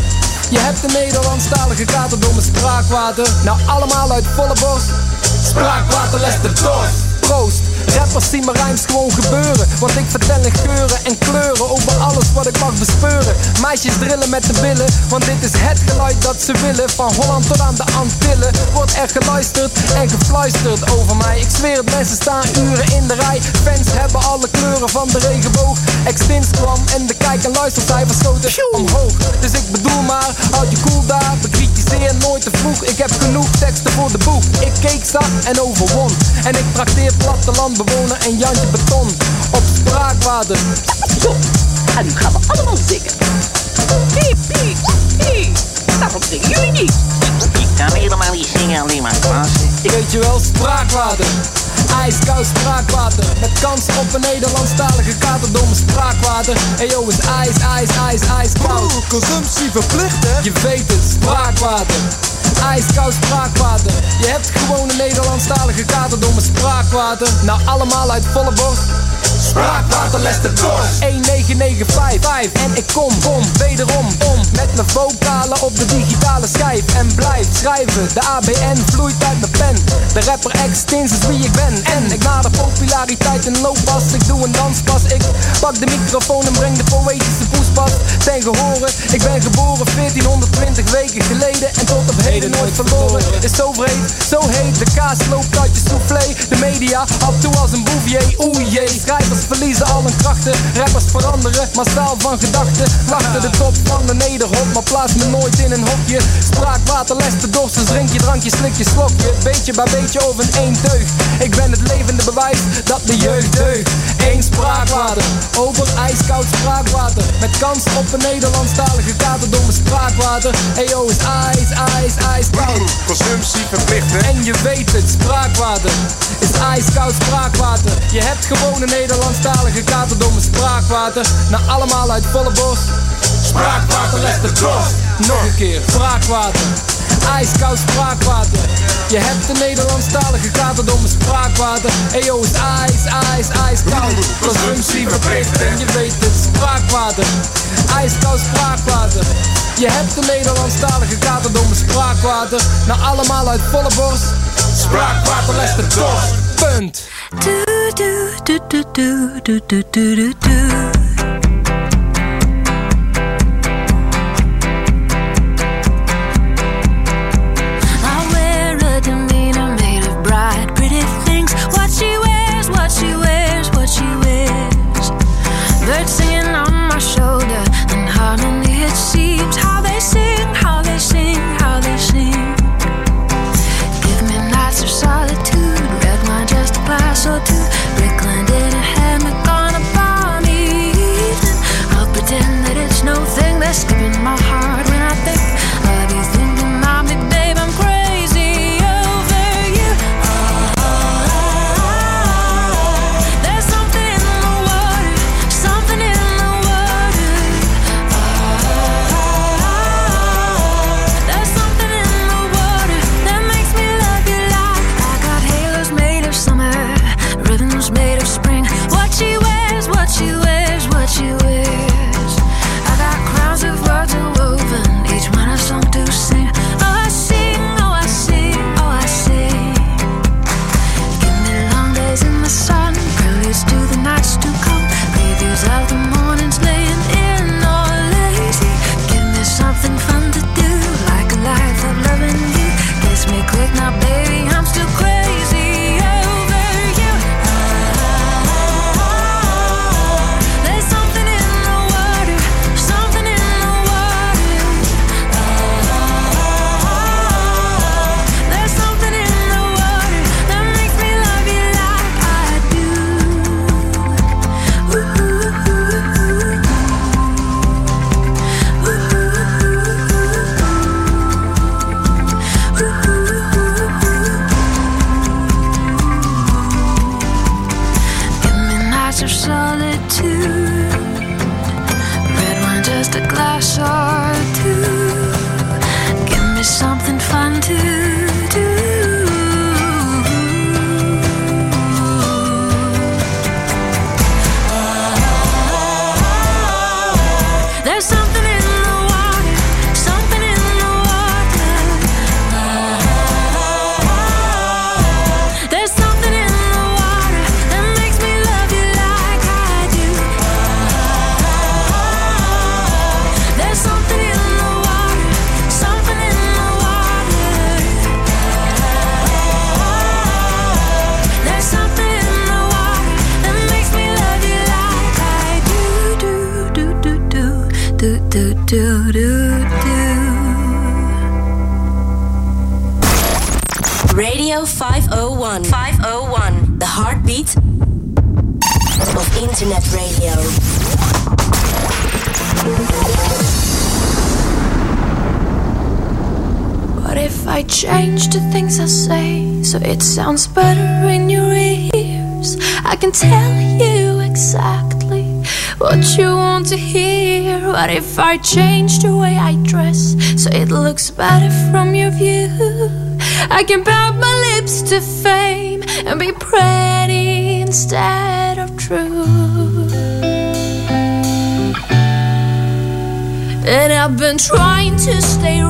Speaker 7: Je hebt een Nederlandstalige katerdomme spraakwater. Nou, allemaal uit volle borst. Spraakwater les de dorst. Proost. Zien mijn rijms gewoon gebeuren. Want ik vertel in geuren en kleuren over alles wat ik mag bespeuren. Meisjes drillen met de billen, want dit is het geluid dat ze willen. Van Holland tot aan de Antillen wordt er geluisterd en gefluisterd over mij. Ik zweer het, mensen staan uren in de rij. Fans hebben alle kleuren van de regenboog. Extins kwam en de kijk- en luistercijfers schoten omhoog. Dus ik bedoel maar, houd je cool daar. Bekritiseer nooit te vroeg. Ik heb genoeg teksten voor de boek. Ik keek zag en overwon. En ik trakteer plattelandbewoner en Jantje Beton op spraakwater.
Speaker 9: En nu gaan we allemaal zingen. Piep, piep, piep. Waarom zingen jullie niet?
Speaker 10: Ik kan helemaal niet zingen, alleen maar plaatsen.
Speaker 7: Weet je wel, spraakwater. Ijskoud spraakwater. Met kans op een Nederlandstalige katerdomme spraakwater. En yo, is ijs, ijs, ijs, ijskoud.
Speaker 8: Consumptie verplicht, hè.
Speaker 7: Je weet het, spraakwater. Ijskoud spraakwater. Je hebt gewoon een Nederlandstalige katerdomme spraakwater. Nou, allemaal uit volle borst. Les de dorst. 1995 en ik kom, kom, wederom om Met mijn vocalen op de digitale schijf. En blijf schrijven, de ABN vloeit uit mijn pen. De rapper Extins is wie ik ben. En ik nader populariteit in looppas Ik doe een danspas, ik pak de microfoon en breng de poëtische poespas. Ten gehore, ik ben geboren 1420 weken geleden. En tot op heden nooit verloren. Is zo vreed, zo heet, de kaas loopt uit je soufflé. De media had toe als een bouvier, oeh jee. Schrijvers
Speaker 11: verliezen al hun krachten. Rappers veranderen, massaal van gedachten. Wachten de top van de nederhop, maar plaats me nooit in een hokje. Spraakwater, les de dorst, dus drink je drankje, slik je slokje. Beetje bij beetje over een één teug. Ik ben het levende bewijs dat de jeugd deugt. Eén spraakwater, over ijskoud spraakwater. Met kans op een Nederlandstalige katerdomme spraakwater. Eyo is ijs, ijs, ijskoud.
Speaker 8: Consumptie verplichten.
Speaker 11: En je weet het, spraakwater is ijskoud spraakwater. Je hebt gewoon een Nederlandstalige katerdomme spraakwater. Nou allemaal uit volle bos. Spraakwater, les de. Nog een keer, spraakwater. Ijskoud spraakwater. Je hebt een Nederlandstalige katerdomme spraakwater. Eyo is ijs, ijs, ijskoud. Consumptie verplicht en je weet het, spraakwater. Ijskoud spraakwater. Je hebt een Nederlandstalige katerdomme spraakwater. Nou allemaal uit volle. Spraakwater, les de. Punt.
Speaker 12: If I change the way I dress so it looks better from your view? I can pout my lips to fame and be pretty instead of true. And I've been trying to stay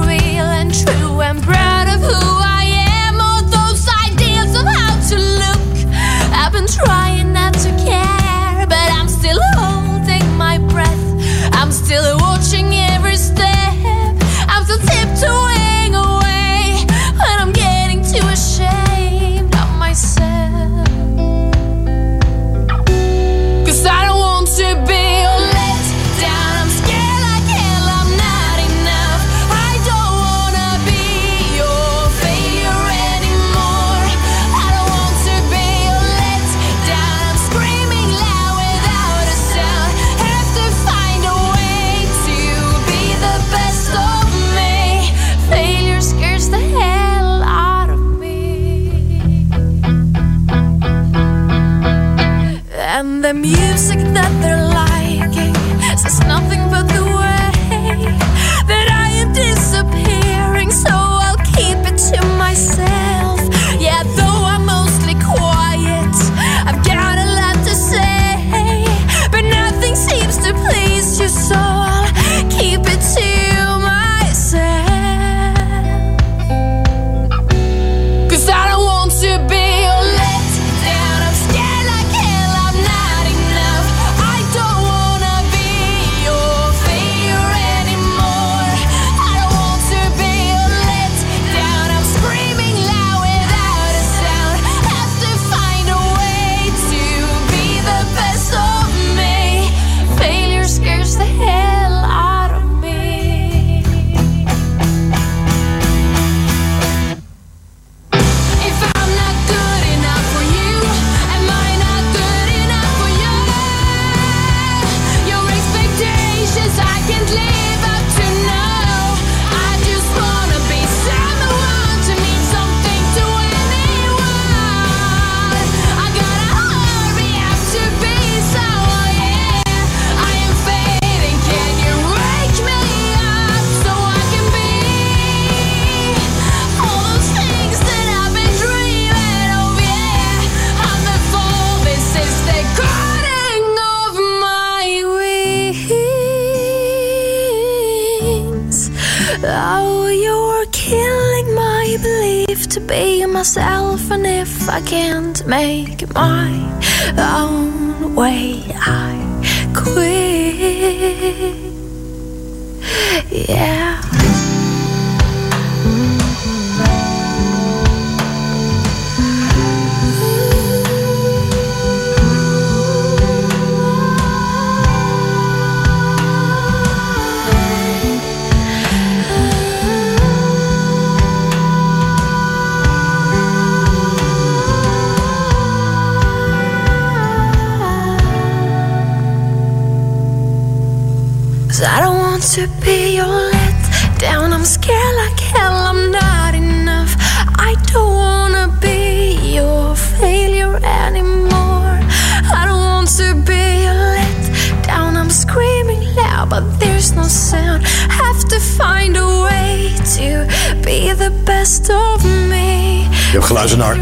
Speaker 11: make it
Speaker 3: mine.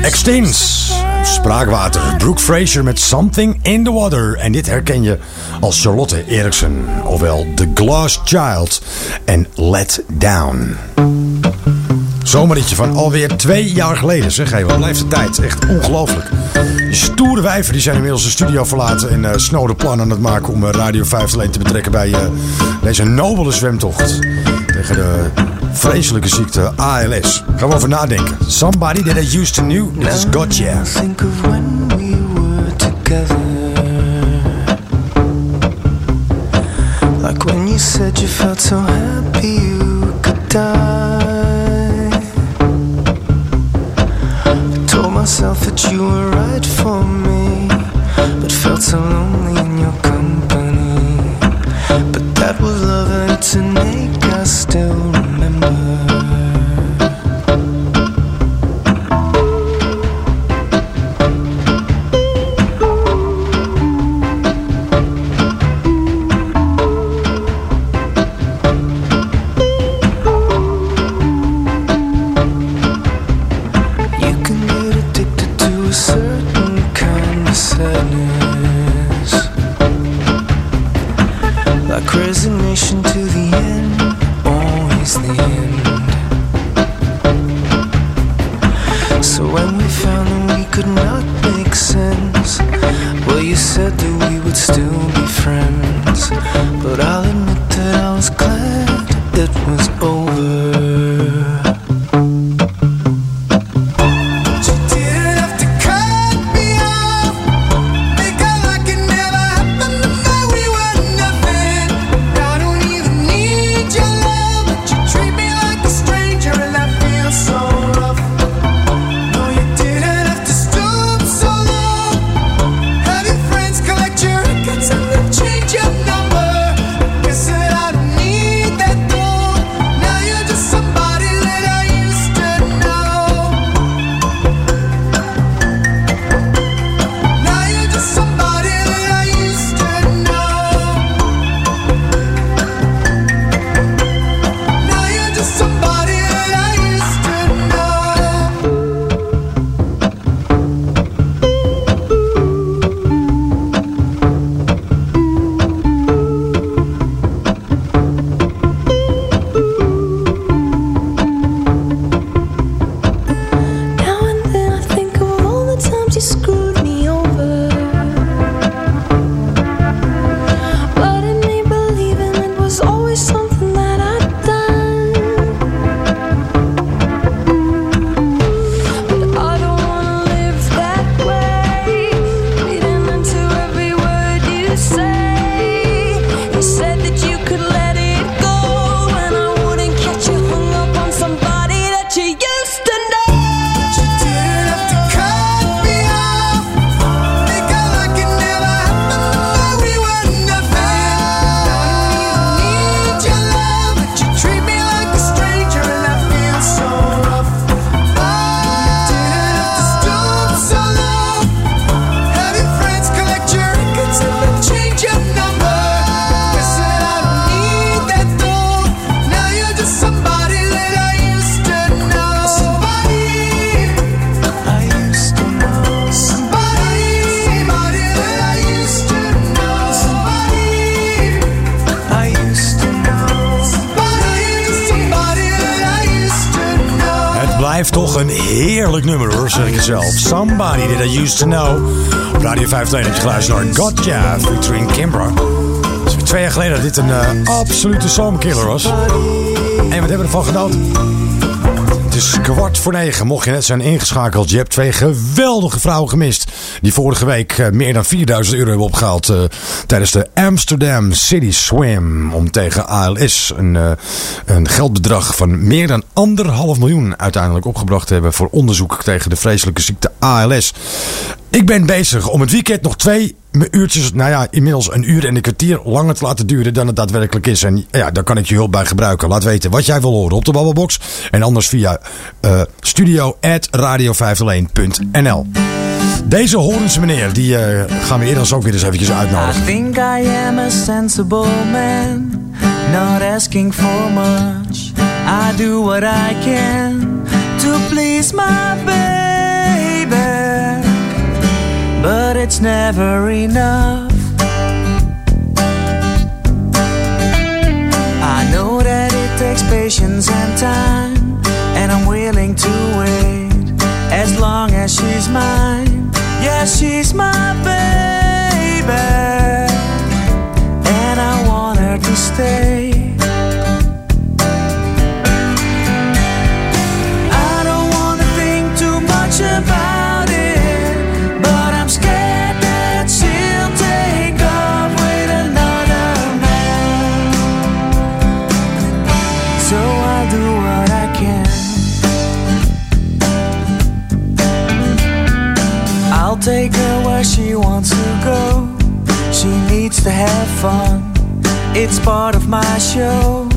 Speaker 3: Extends, Spraakwater, Brooke Fraser met Something in the Water. En dit herken je als Charlotte Eriksen, ofwel The Glass Child en Let Down. Zomerritje van alweer twee jaar geleden, zeg even, wat blijft de tijd? Echt ongelooflijk. Die stoere wijven die zijn inmiddels de studio verlaten en uh, snode plannen aan het maken om eh, Radio 5 alleen te betrekken bij eh, deze nobele zwemtocht. Tegen de vreselijke ziekte, ALS. Gaan we over nadenken. Somebody that I used to knew, this is gotcha.
Speaker 13: Think of when we were together. Like when you said you felt so happy you could die. the end. So when we found that we could not make sense, well, you said that we would still to
Speaker 3: know. Op Radio 501 heb je geluisterd naar Gotcha featuring Kimbra. Weer twee jaar geleden dat dit een eh, absolute zomerkiller was. En wat hebben we ervan genoten? Het is kwart voor negen. Mocht je net zijn ingeschakeld, je hebt twee geweldige vrouwen gemist. Die vorige week eh, meer dan 4000 euro hebben opgehaald eh, tijdens de Amsterdam City Swim. Om tegen ALS een, een geldbedrag van meer dan anderhalf miljoen uiteindelijk opgebracht te hebben voor onderzoek tegen de vreselijke ziekte ALS. Ik ben bezig om het weekend nog twee uurtjes, nou ja, inmiddels een uur en een kwartier langer te laten duren dan het daadwerkelijk is. En ja, daar kan ik je hulp bij gebruiken. Laat weten wat jij wil horen op de Babbelbox. En anders via eh studio.radio501.nl Deze Horense meneer, die eh, gaan we eerder ook weer eens eventjes
Speaker 2: I
Speaker 3: uitnodigen.
Speaker 2: think I am a sensible man, not asking for much. I do what I can to please my baby, it's never enough. Have fun. It's part of my show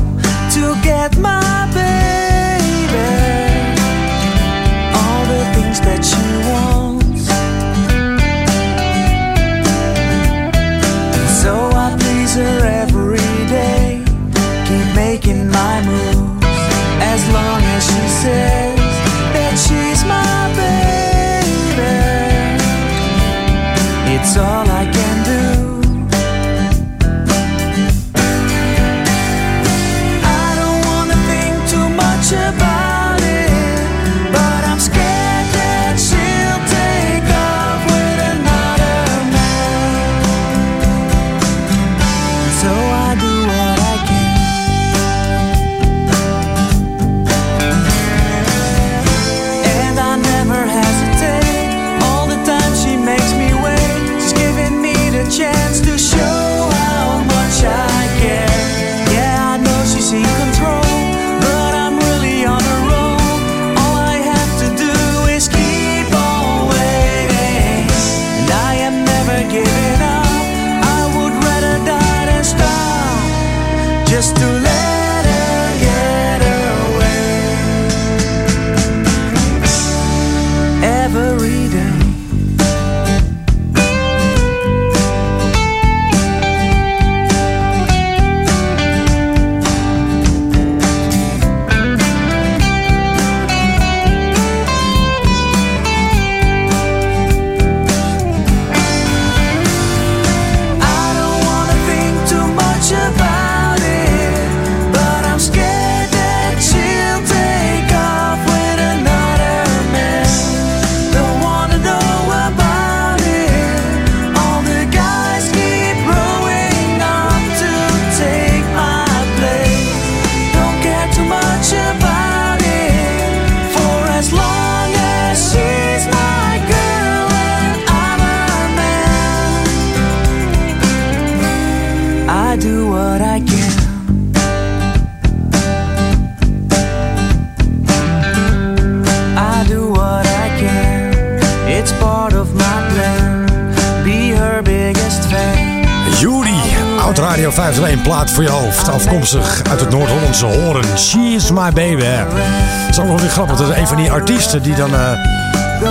Speaker 3: voor je hoofd. Afkomstig uit het Noord-Hollandse Horen. She is my baby. Het is ook nog weer grappig. Dat is een van die artiesten die dan... eh,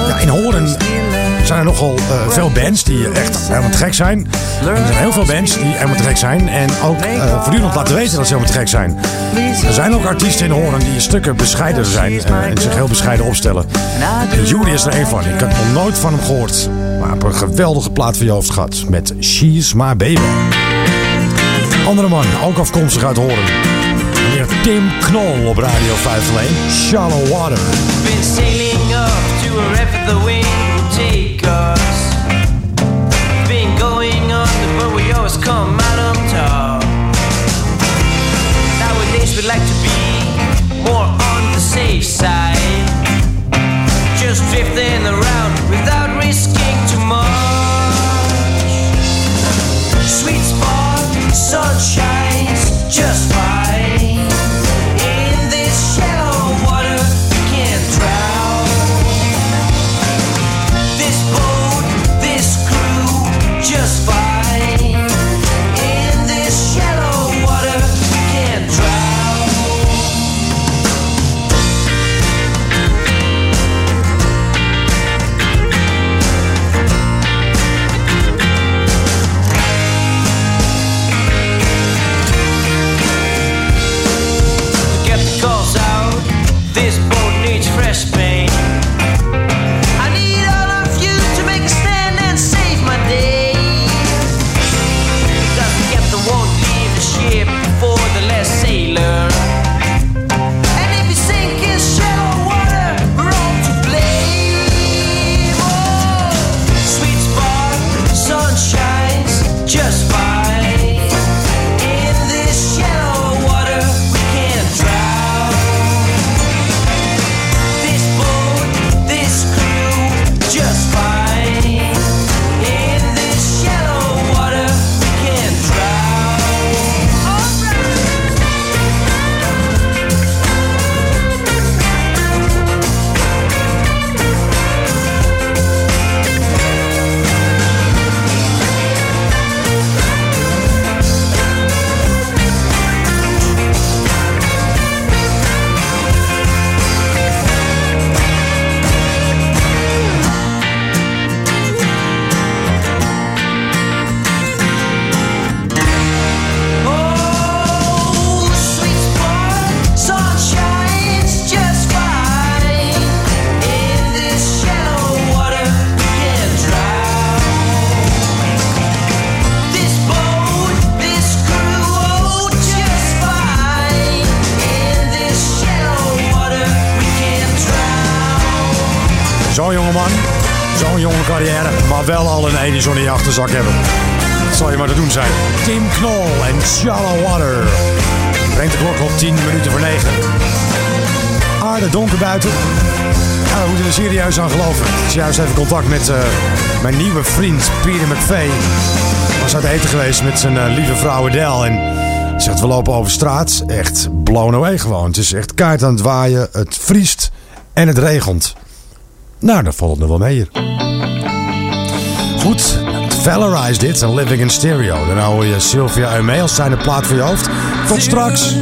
Speaker 3: ja, in Horen zijn er nogal eh, veel bands die echt helemaal te gek zijn. Er zijn heel veel bands die helemaal te gek zijn. En ook eh, voortdurend laten weten dat ze helemaal te gek zijn. Er zijn ook artiesten in Horen die stukken bescheidener zijn. en zich heel bescheiden opstellen. En Judy is er een van. Ik had nog nooit van hem gehoord. Maar heb een geweldige plaat voor je hoofd gehad. Met She's My Baby. Andere man, ook afkomstig uit Horen. Meneer Tim Knol op Radio 501. Shallow Water.
Speaker 14: Been sailing up to wherever the wind take us. Been going under, but we always come out on top. Nowadays we like to be more on the safe side. Just drifting around without risking sunshine.
Speaker 3: Zo'n jonge carrière, maar wel al een Edison in je achterzak hebben. Dat zal je maar te doen zijn. Tim Knol en Shallow Water. Brengt de klok op 10 minuten voor 9. Aarde donker buiten. Ja, we moeten er serieus aan geloven. Ik is juist even contact met eh, mijn nieuwe vriend Peter McVeigh. Was uit eten geweest met zijn eh, lieve vrouw Adele. En zegt, we lopen over straat. Echt blown away gewoon. Het is echt kaart aan het waaien. Het vriest en het regent. Nou, dat valt nog wel mee hier. Goed, Valorize dit en Living in Stereo. Daarna hoor je Sylvia Eumee als zijn de plaat voor je hoofd. Tot straks.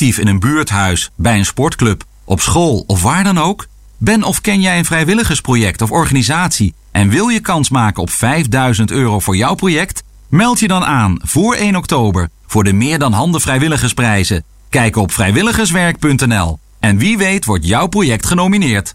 Speaker 15: In een buurthuis, bij een sportclub, op school of waar dan ook? Ben of ken jij een vrijwilligersproject of organisatie en wil je kans maken op 5000 euro voor jouw project? Meld je dan aan voor 1 oktober voor de Meer dan Handen Vrijwilligersprijzen. Kijk op vrijwilligerswerk.nl en wie weet wordt jouw project genomineerd.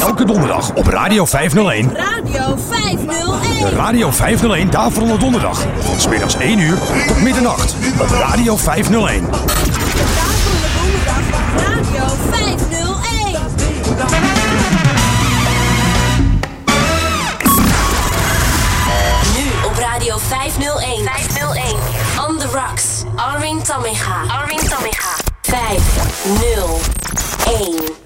Speaker 3: Elke donderdag op Radio 501.
Speaker 11: Radio 501.
Speaker 3: De Radio 501 Daverende Donderdag. Van smiddags 1 uur tot middernacht. Op Radio 501.
Speaker 11: Radio 501.
Speaker 1: Nu op Radio 501. 501. On the Rocks. Armin Tamminga. Armin Tamminga. 501.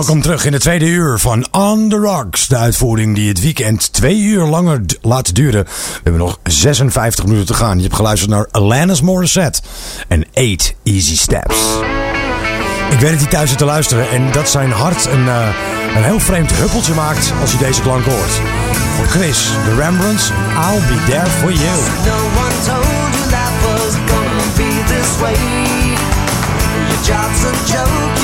Speaker 3: Welkom terug in het tweede uur van On The Rocks. De uitvoering die het weekend twee uur langer laat duren. We hebben nog 56 minuten te gaan. Je hebt geluisterd naar Alanis Morissette en 8 Easy Steps. Ik weet dat hij thuis zit te luisteren en dat zijn hart een, eh, een heel vreemd huppeltje maakt als hij deze klank hoort. Voor Chris, The Rembrandts, I'll Be There For You.
Speaker 2: No one told you life was gonna be this way. Your job's a joke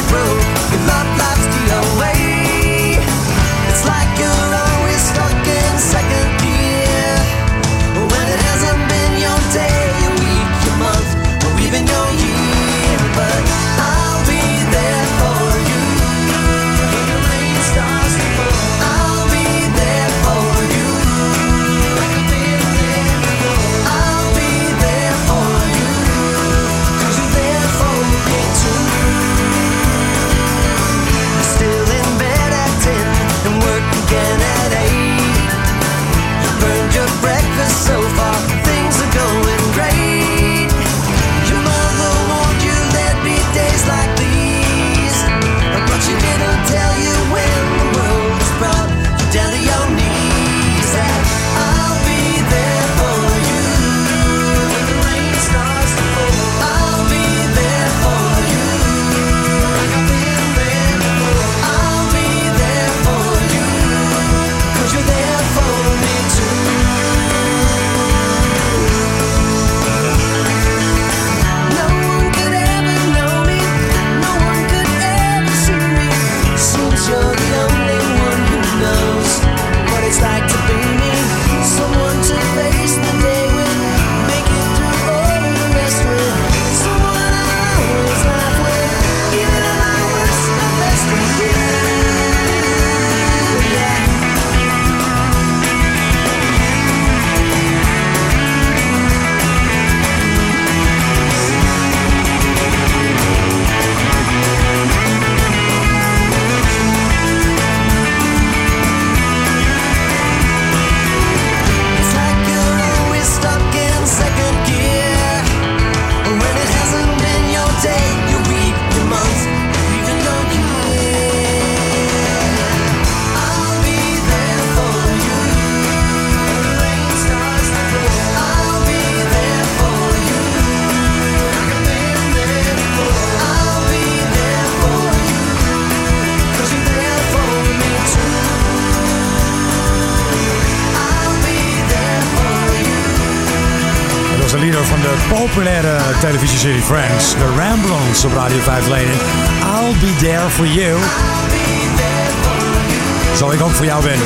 Speaker 3: Van de populaire televisieserie Friends. The Ramblons op Radio 5 Lenen. I'll be there for you. Zal ik ook voor jou ben.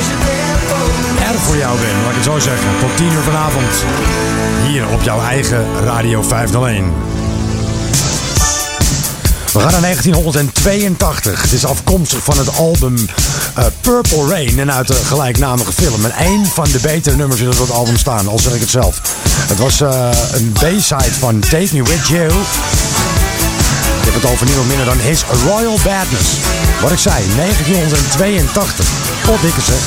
Speaker 3: Er voor jou ben, laat ik het zo zeggen. Tot 10 uur vanavond. Hier op jouw eigen Radio 501. We gaan naar 1982. Het is afkomstig van het album eh, Purple Rain en uit de gelijknamige film. En één van de betere nummers in dat album staan, al zeg ik het zelf. Het was eh, een B-side van Take Me With. Ik heb het over niemand minder dan His Royal Badness. Wat ik zei, 1982. Tot dikke zeg.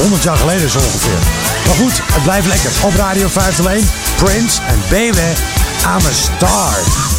Speaker 3: 100 jaar geleden zo ongeveer. Maar goed, het blijft lekker. Op Radio 501, Prince en Baby, I'm a Star.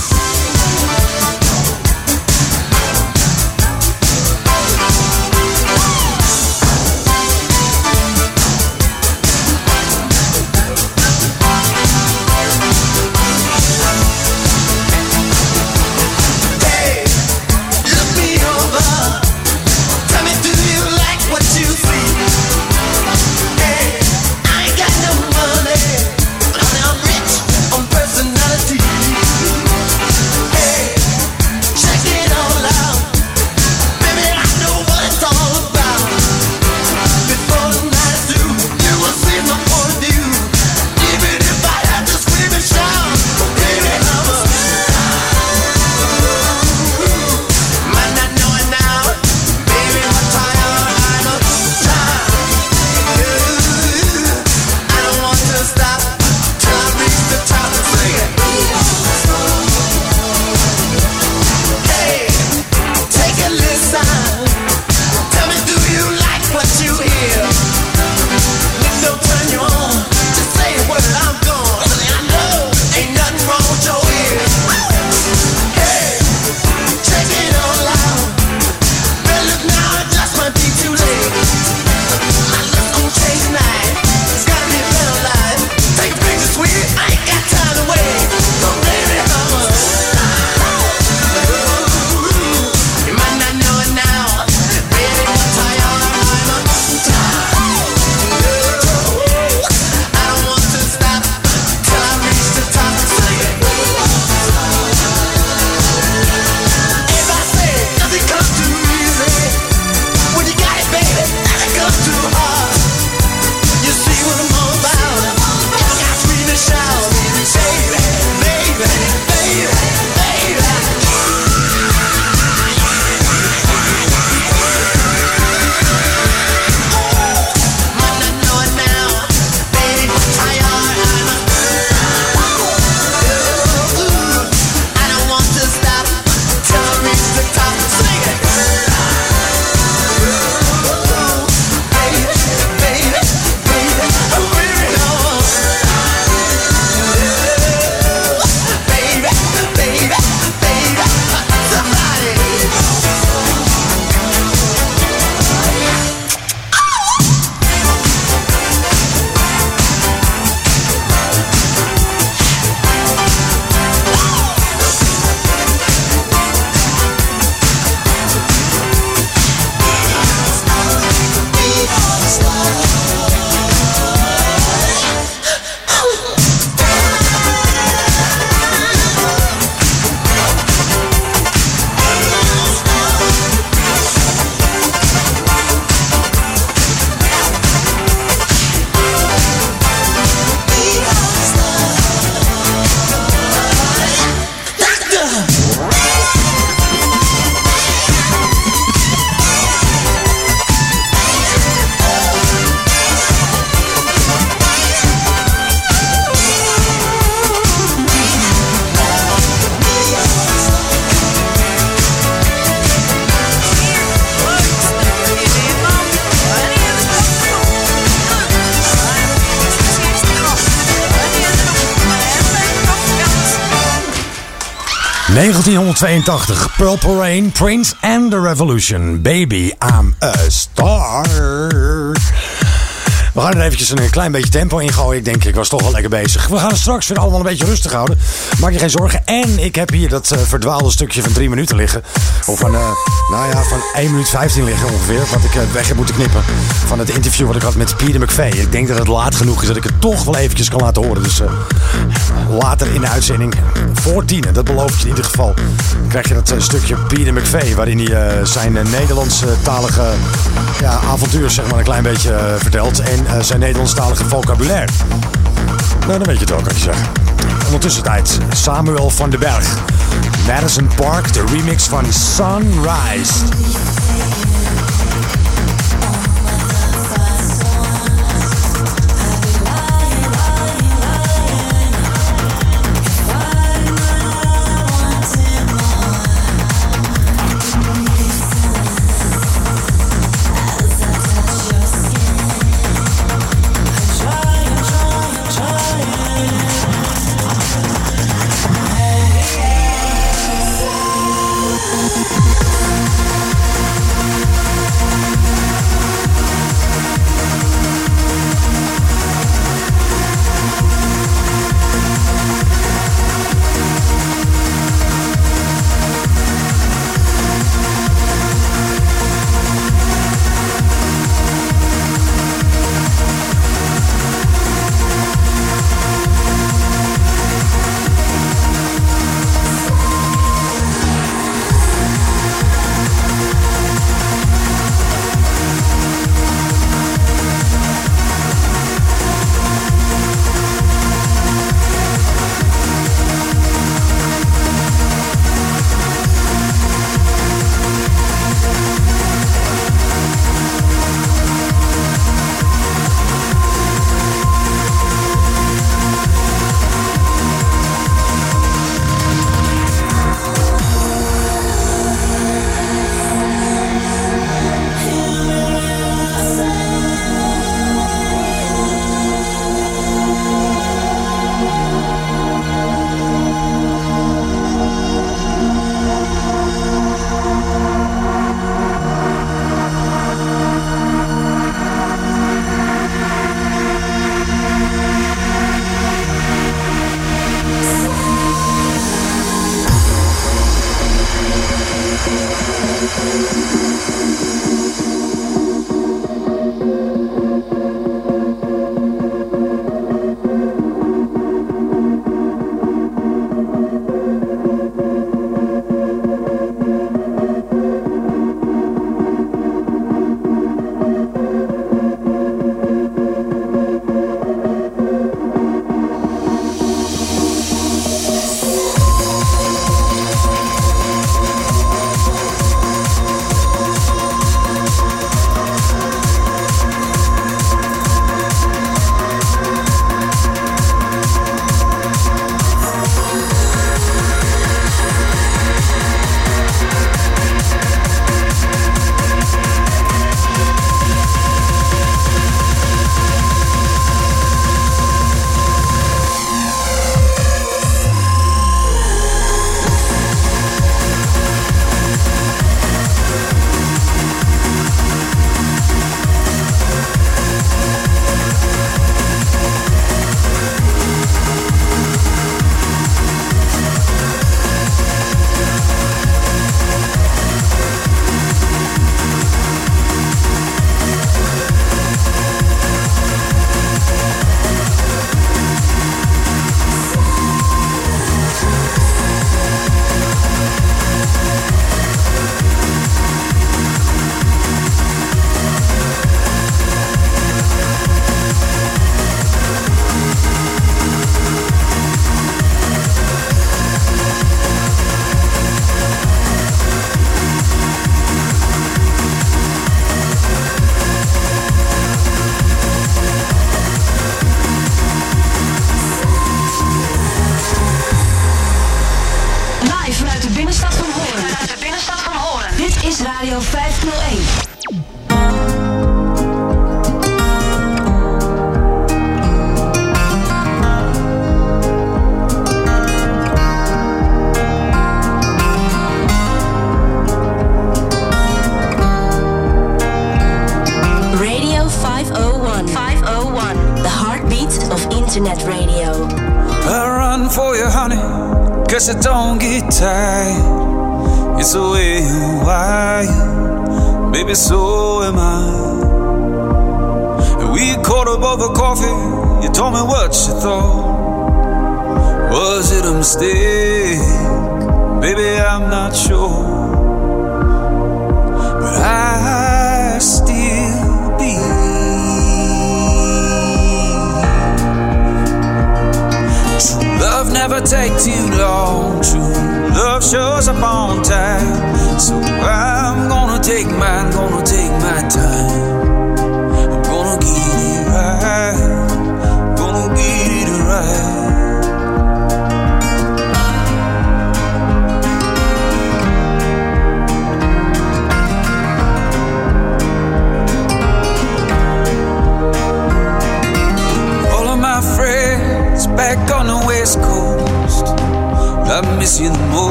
Speaker 3: 1982, Purple Rain, Prince and the Revolution. Baby, I'm a star. We gaan er eventjes een klein beetje tempo in gooien. Ik denk, ik was toch wel lekker bezig. We gaan straks weer allemaal een beetje rustig houden. Maak je geen zorgen. En ik heb hier dat eh, verdwaalde stukje van drie minuten liggen. Of van, eh, nou ja, van 1 minuut 15 liggen ongeveer. Wat ik eh, weg heb moeten knippen. Van het interview wat ik had met Peter McVeigh. Ik denk dat het laat genoeg is dat ik het toch wel eventjes kan laten horen. Dus later in de uitzending, voor tienen, dat beloof ik je in ieder geval. Krijg je dat stukje Peter McVeigh. Waarin hij zijn uh, Nederlandstalige ja, avontuur zeg maar, een klein beetje vertelt. En zijn Nederlandstalige vocabulaire. Nou, dan weet je het wel, kan je zeggen. Ondertussen tijd Samuel van den Berg. Madison Park, de remix van Sunrise.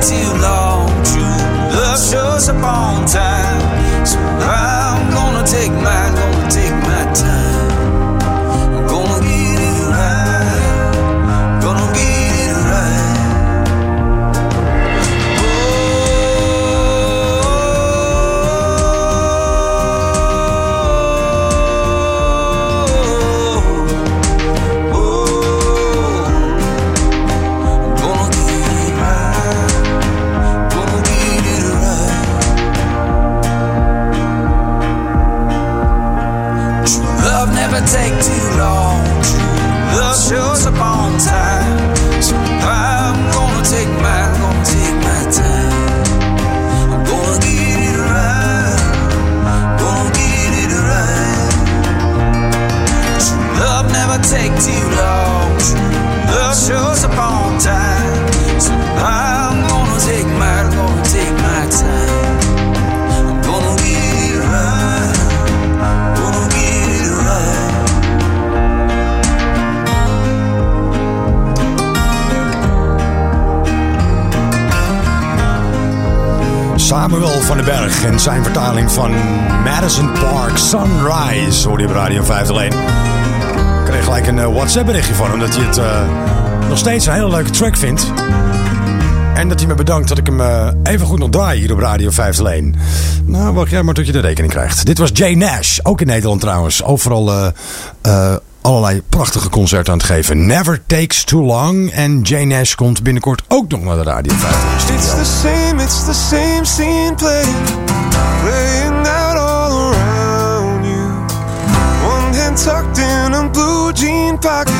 Speaker 14: Too long. True love shows up on time. So I'm gonna take
Speaker 3: op Radio 501. Ik kreeg gelijk een eh, WhatsApp berichtje van hem dat hij het eh, nog steeds een hele leuke track vindt. En dat hij me bedankt dat ik hem eh, even goed nog draai hier op Radio 501. Nou, wacht jij maar tot je de rekening krijgt. Dit was Jay Nash, ook in Nederland trouwens. Overal allerlei prachtige concerten aan het geven. Never Takes Too Long. En Jay Nash komt binnenkort ook nog naar de Radio 501 studio.
Speaker 6: It's the same, it's the same scene playing, playing out tucked in a blue jean pocket,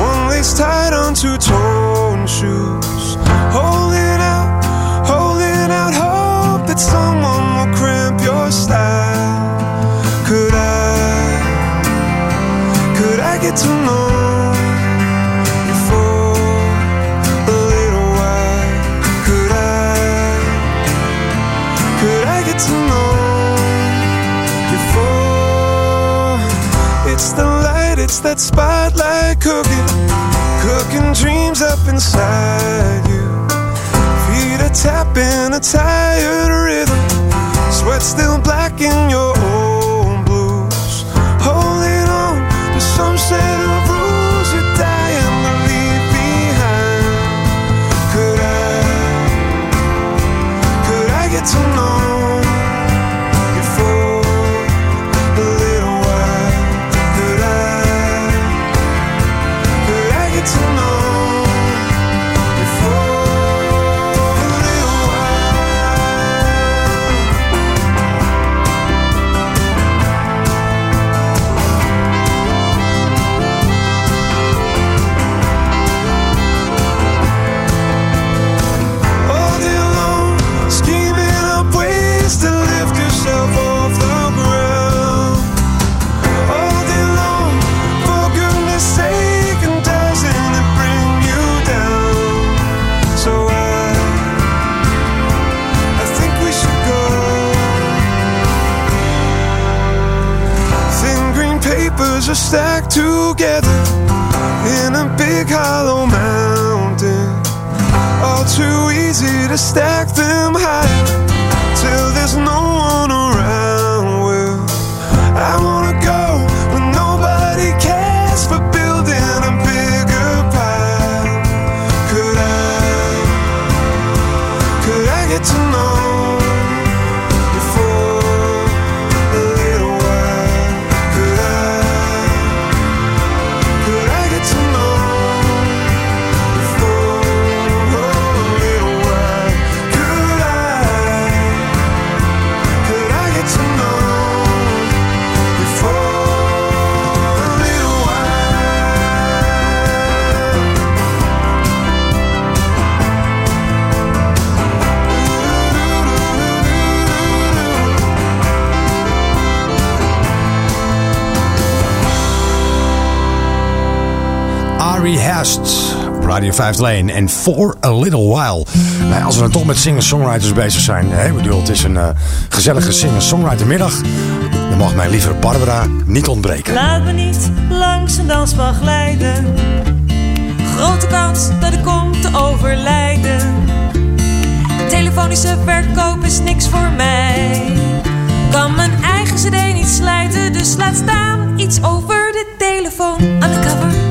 Speaker 6: one lace tied onto torn shoes. Holding out, holding out hope that someone will cramp your style. Could I, could I get to know spotlight cooking, cooking dreams up inside you. Feet are tapping a tired rhythm, sweat still black in your papers are stacked together in a big hollow mountain. All too easy to stack them high till there's no one around. Well, I wanna
Speaker 3: Op Radio 5 Lane en For a Little While. Nou, als we dan toch met singer-songwriters bezig zijn, hè, bedoel, het is een eh, gezellige singer-songwritermiddag, dan mag mijn lieve Barbara niet ontbreken.
Speaker 2: Laat me niet langs een dansbal glijden. Grote kans dat ik kom te overlijden. Telefonische verkoop is niks voor mij. Kan mijn eigen cd niet slijten, dus laat staan iets over de telefoon. Undercover. Undercover.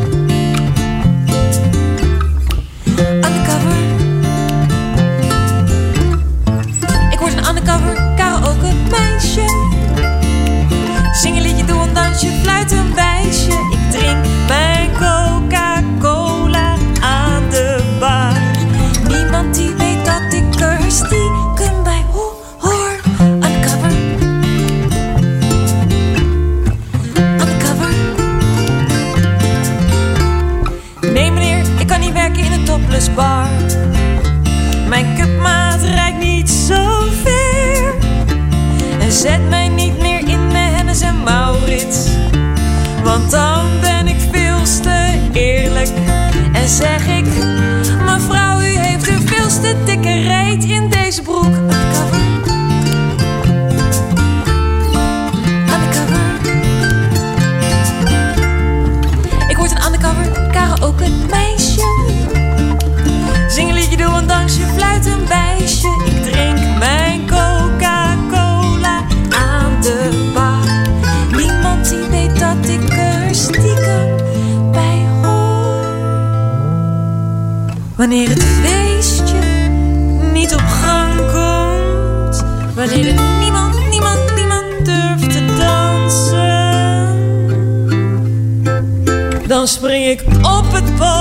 Speaker 2: Wanneer het feestje niet op gang komt. Wanneer er niemand, niemand, niemand durft te dansen. Dan spring ik op het podium,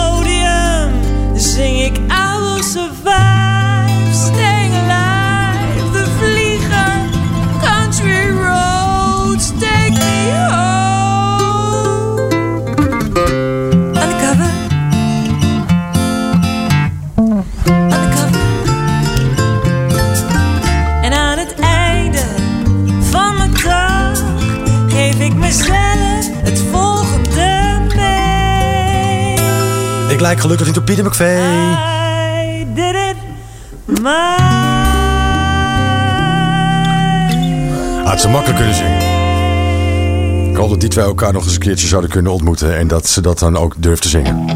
Speaker 2: Ik
Speaker 3: lijk gelukkig niet op Pieter McVee.
Speaker 2: I did
Speaker 3: makkelijk kunnen zingen. Ik hoop dat die twee elkaar nog eens een keertje zouden kunnen ontmoeten. En dat ze dat dan ook durft te zingen.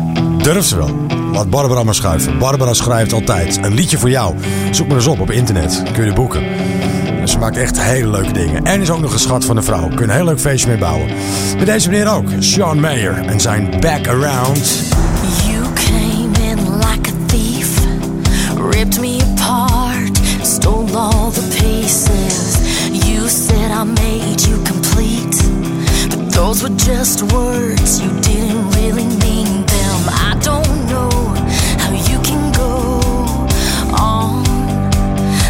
Speaker 3: Durft ze wel. Laat Barbara maar schuiven. Barbara schrijft altijd een liedje voor jou. Zoek maar eens op op internet. Kun je boeken. En ze maakt echt hele leuke dingen. En is ook nog een schat van een vrouw. Kun je een heel leuk feestje mee bouwen. Met deze meneer ook. Sean Mayer. En zijn Back Around.
Speaker 11: Like a thief, ripped me apart, stole all the pieces. You said I made you complete, but those were just words. You didn't really mean them. I don't know how you can go on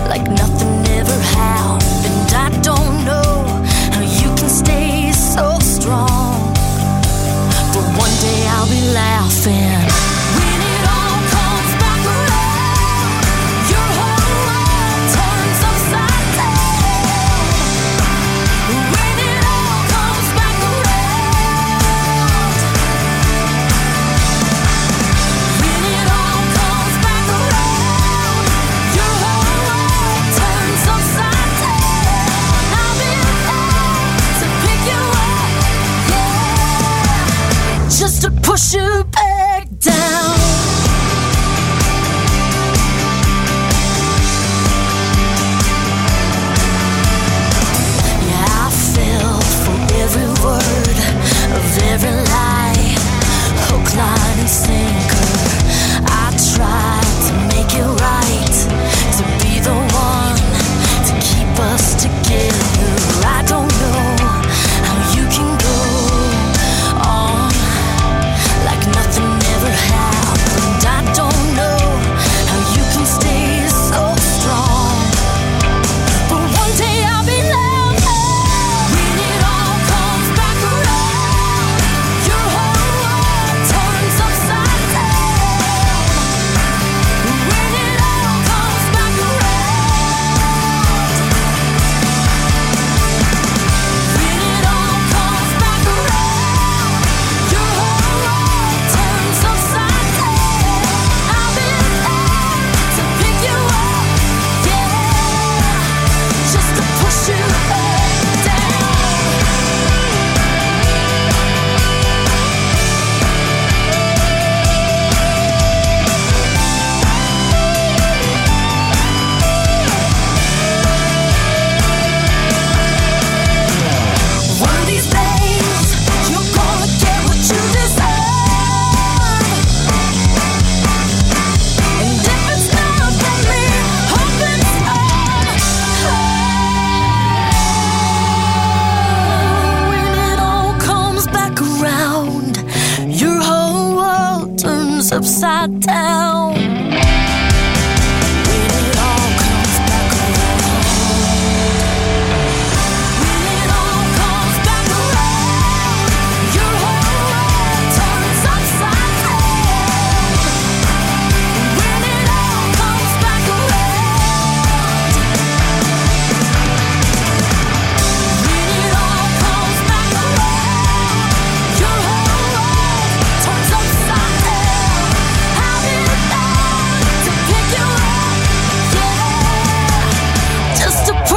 Speaker 11: like nothing ever happened. I don't know how you can stay so strong. But one day I'll be laughing.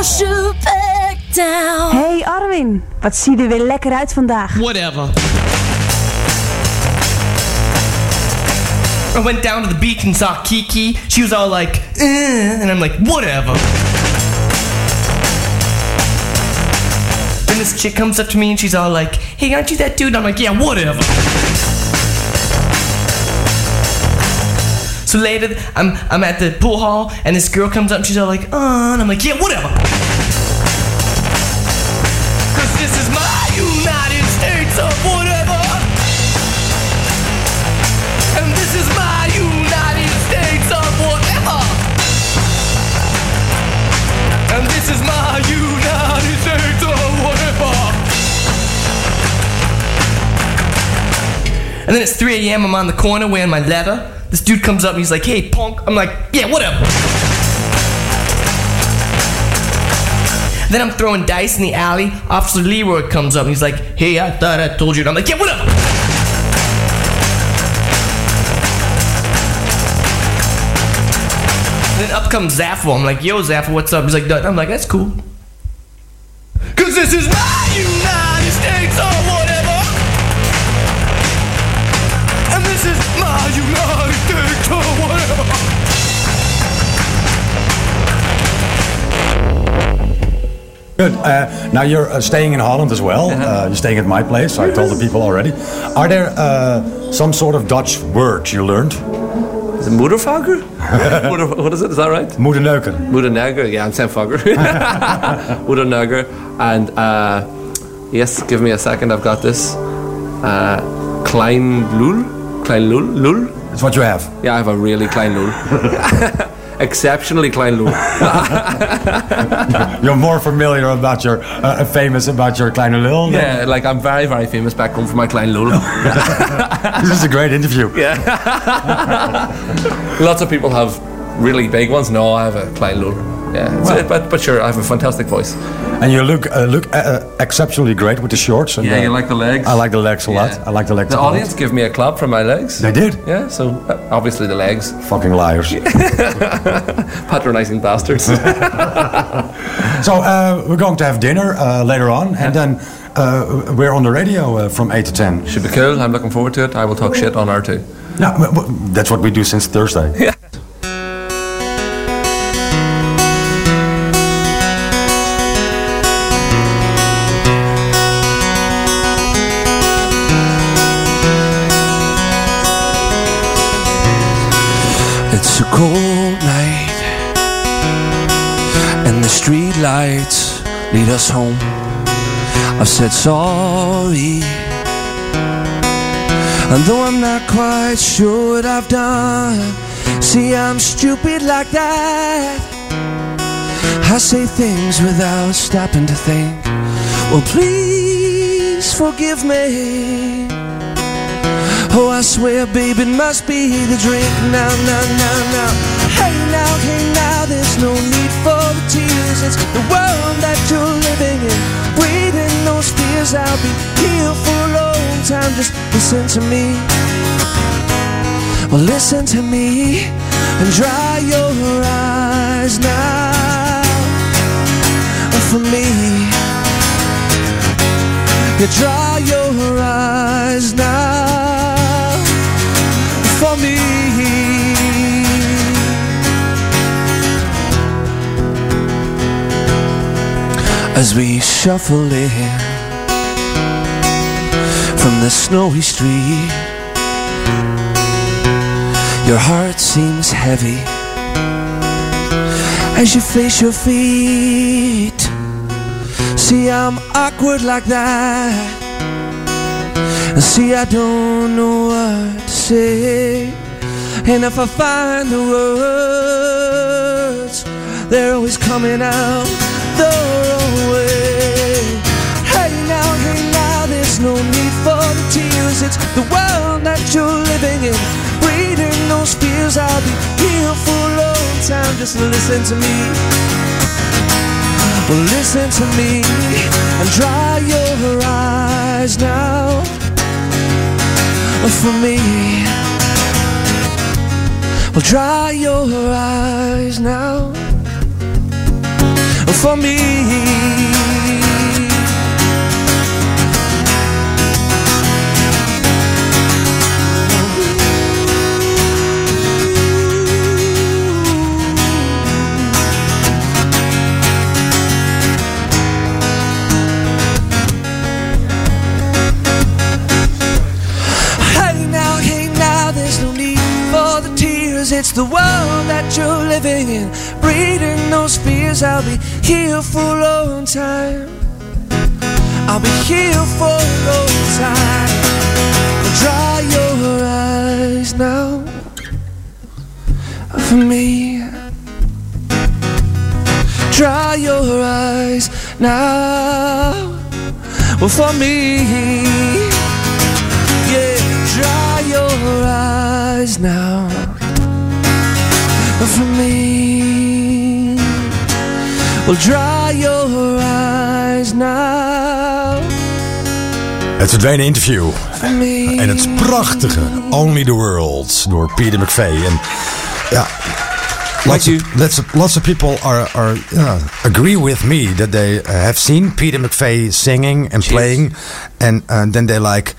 Speaker 11: Push you back down.
Speaker 16: Hey Arwin, wat zie je er weer lekker uit vandaag.
Speaker 17: Whatever. I went down to the beach and saw Kiki. She was all like, eh, and I'm like, whatever. Then this chick comes up to me and she's all like, hey, aren't you that dude? I'm like, yeah, whatever. So later, I'm, I'm at the pool hall and this girl comes up and she's all like, uh, and I'm like, yeah, whatever. Cause this is my United States of whatever. And this is my United States of whatever. And this is my United States of whatever. And then it's 3 a.m. I'm on the corner wearing my leather. This dude comes up and he's like, hey, punk. I'm like, yeah, whatever. Then I'm throwing dice in the alley. Officer Leroy comes up and he's like, hey, I thought I told you. And I'm like, yeah, whatever. Then up comes Zaffo. I'm like, yo, Zaffo, what's up? He's like, "Dud." I'm like, that's cool. Cause this is my United
Speaker 3: Good. Uh, now you're uh, staying in Holland as well. Uh, you're staying at my place. I told the people already. Are there uh, some sort of Dutch words you learned?
Speaker 18: Is it moedervager? What is it? Is that right?
Speaker 3: Moederneuken.
Speaker 18: Moederneuker. Yeah, I'm saying fogger. Moederneuker. And uh, yes, give me a second. I've got this. Uh, klein lul. Klein lul. Lul.
Speaker 3: It's what you have.
Speaker 18: Yeah, I have a really klein lul. Exceptionally klein lul.
Speaker 3: You're more familiar about your uh, famous about your kleine lul.
Speaker 18: yeah, like I'm very, very famous back home for my klein lul.
Speaker 3: this is a great interview.
Speaker 18: Yeah. Lots of people have really big ones. No, I have a klein lul. Yeah, but but sure, I have a fantastic voice.
Speaker 3: And you look uh, look uh, exceptionally great with the shorts. And,
Speaker 18: Yeah,
Speaker 3: uh,
Speaker 18: you like the legs?
Speaker 3: I like the legs a lot.
Speaker 18: Yeah.
Speaker 3: I like the legs.
Speaker 18: The
Speaker 3: a lot.
Speaker 18: audience give me a clap for my legs.
Speaker 3: They did.
Speaker 18: Yeah, so uh, obviously the legs.
Speaker 3: Fucking liars.
Speaker 18: Patronizing bastards.
Speaker 3: So uh, we're going to have dinner uh, later on, and then uh, we're on the radio uh, from eight to ten.
Speaker 18: Should be cool. I'm looking forward to it. I will talk shit on R2.
Speaker 3: No, w- w- that's what we do since Thursday.
Speaker 18: Yeah.
Speaker 2: Cold night, and the street lights lead us home. I've said sorry, and though I'm not quite sure what I've done, see, I'm stupid like that. I say things without stopping to think. Well, please forgive me. Oh, I swear, baby, must be the drink. Now, now, now, now. Hey, now, hey, now, there's no need for the tears. It's the world that you're living in. Breathing those fears, I'll be here for a long time. Just listen to me. Well, listen to me and dry your eyes now for me. You dry your eyes now As we shuffle in from the snowy street, your heart seems heavy as you face your feet. See, I'm awkward like that. See, I don't know what to say. And if I find the words, they're always coming out It's the world that you're living in. Breathing those fears, I'll be here for a long time. Just listen to me. Well, listen to me and dry your eyes now for me. Well, dry your eyes now the tears. It's the world that you're living in. Breeding those fears. I'll be here for a long time. I'll be here for a long time. Dry your eyes now uh, for me. Dry your eyes now for me. Yeah, dry your eyes now uh, for me. Well, dry your eyes now
Speaker 3: Het verdwenen interview. En het prachtige Only the World door Peter McVeigh. En ja, lots of, lots of, lots of people are, are yeah, agree with me that they uh, have seen Peter McVeigh singing and playing. And uh, then they like,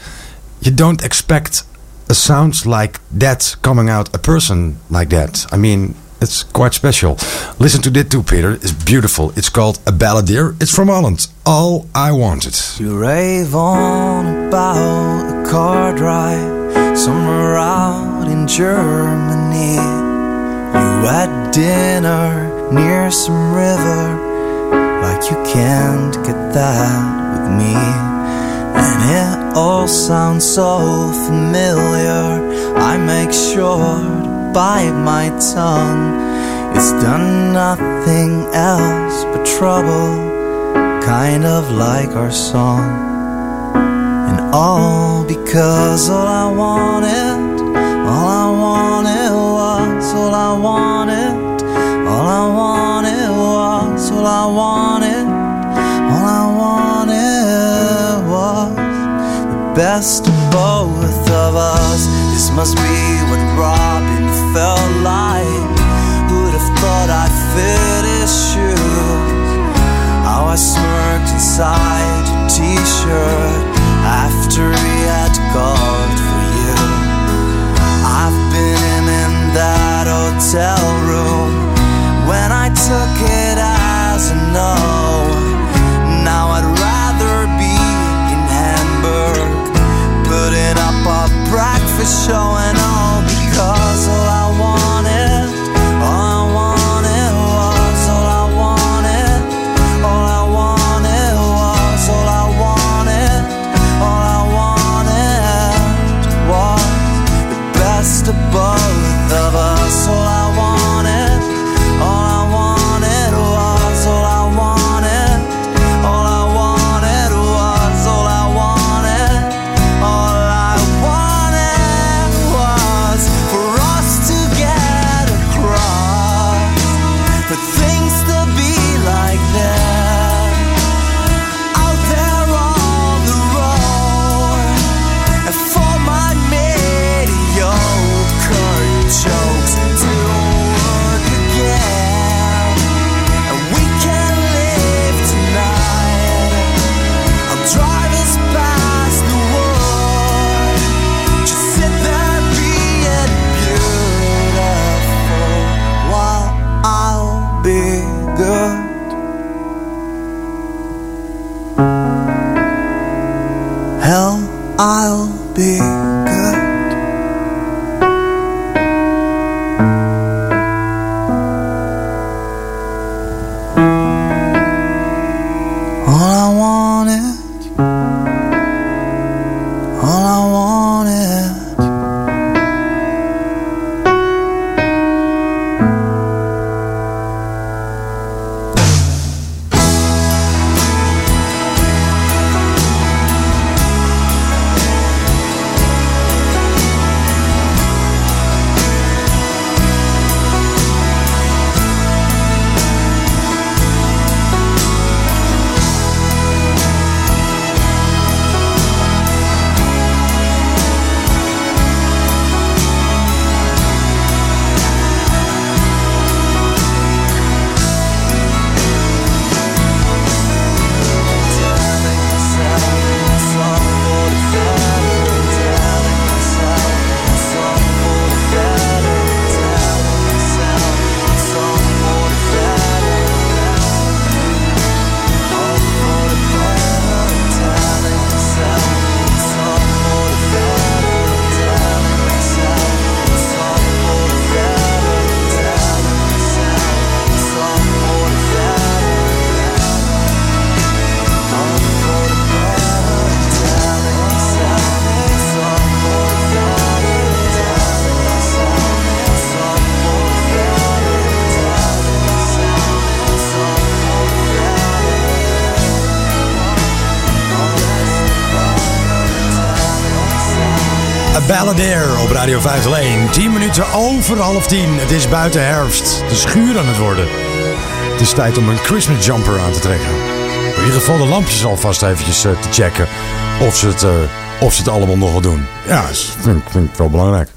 Speaker 3: you don't expect a sound like that coming out, a person like that. I mean, it's quite special. Listen to this too, Peter. It's beautiful. It's called A Balladeer. It's from Holland. All I Wanted.
Speaker 14: You rave on about a car drive somewhere out in Germany. You had dinner near some river, like you can't get that with me. And it all sounds so familiar. I make sure bite my tongue. It's done nothing else but trouble kind of like our song. And all because all I wanted, all I wanted was, all I wanted, all I wanted was, all I wanted, all I wanted was the best of both of us. This must be what Robin
Speaker 3: Radio 501. 10 minuten over half 10. Het is buiten herfst. De schuur aan het worden. Het is tijd om een Christmas jumper aan te trekken. In ieder geval de lampjes alvast eventjes eh, te checken. Of ze, het, eh, of ze het allemaal nog wel doen. Ja, dat vind, vind ik wel belangrijk.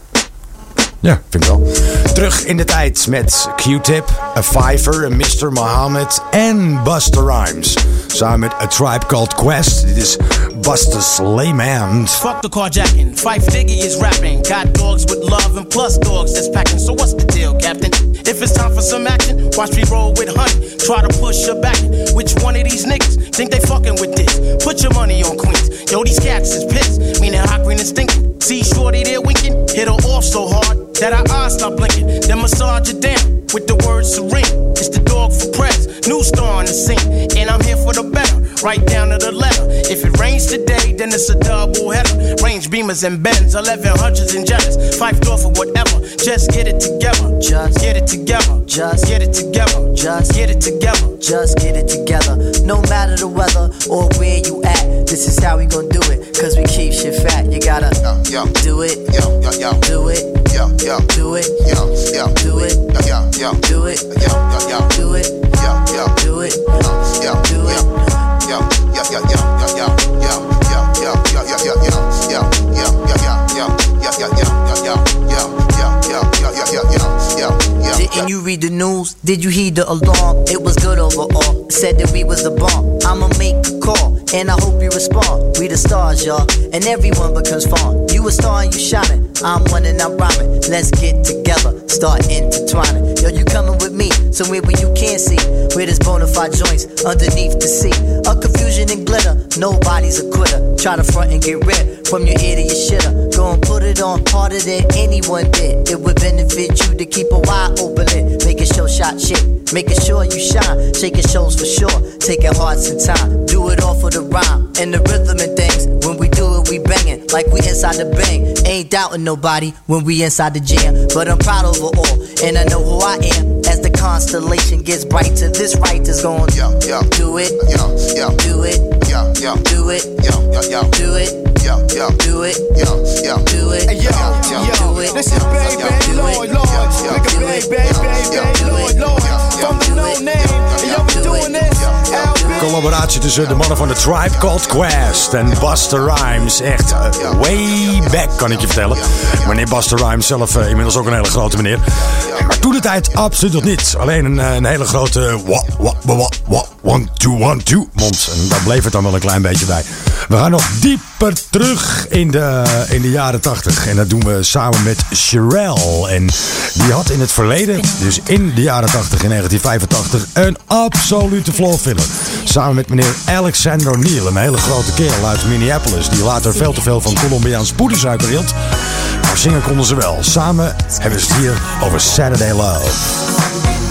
Speaker 3: Ja, vind ik wel. Terug in de tijd met Q-Tip, A Fiver, Mr. Mohammed en Buster Rhymes. Samen met A Tribe Called Quest. Dit is Buster's Layman.
Speaker 19: Fuck the carjacking. Fife Diggy is rapping. Got dogs with love and plus dogs that's packing. So what's the deal, Captain? If it's time for some action, watch me roll with honey. Try to push her back. Which one of these niggas think they fucking with this? Put your money on Queens. Yo, these cats is pissed. Meaning hot green and stinking. See Shorty there winking. Hit her off so hard that her eyes stop blinking. Then massage her down with the word serene. It's the dog for press. New star on the scene. And I'm here for the better. Right down to the letter. If it rains today, then it's a double header. Range beamers and bends, 1100s and jetters. Five door for whatever. Just get it together. Just get it together. Just get it together. Just get it together.
Speaker 20: Just get it together. No matter the weather or where you at, this is how we gon' do it. Cause we keep shit fat. You gotta do it. Do it. Do it. Do it. Do it. Do it. Do it. Do it. Didn't you read the news? Did you heed the alarm? It was good overall. Said that we was the bomb. I'ma make a call, and I hope you respond. We the stars, y'all, and everyone becomes fun. You a star and you shining. I'm one and I'm rhyming. Let's get together, start intertwining. Yo, you coming with me somewhere where you can't see. Where there's bona fide joints underneath the sea. A confusion and glitter. Nobody's a quitter. Try to front and get rid from your ear to your shitter. Go and put it on harder than anyone did. It would benefit you to keep a wide open lid. Making sure shot shit. Making sure you shine. Shaking shows for sure. Taking hearts and time. Do it all for the rhyme and the rhythm and things. When we do it, we banging like we inside the bang. Ain't doubting nobody when we inside the jam. But I'm proud of it all, and I know who I am. As the constellation gets brighter, this right is going to do it. Do it. Do it. Do it. Do it. Do it.
Speaker 21: Yo, yo, this is Baby Lord, Lord. Nigga, Baby, Baby, Lord, Lord. From the no name. Yo, we doing this.
Speaker 3: Collaboratie tussen de mannen van de Tribe Called Quest en Buster Rhymes. Echt eh, way back, kan ik je vertellen. Meneer Buster Rhymes zelf eh, inmiddels ook een hele grote meneer. Maar toen de tijd absoluut nog niet. Alleen een, eh, een hele grote wa, wa, wa, wa, one, two, one, two mond. En daar bleef het dan wel een klein beetje bij. We gaan nog dieper terug in de, in de jaren 80. En dat doen we samen met Sherelle. En die had in het verleden, dus in de jaren 80, in 1985, een absolute floorfiller. Samen met meneer Alexander O'Neill, een hele grote kerel uit Minneapolis. Die later veel te veel van Colombiaans poedersuiker hield. Maar zingen konden ze wel. Samen hebben ze het hier over Saturday Love.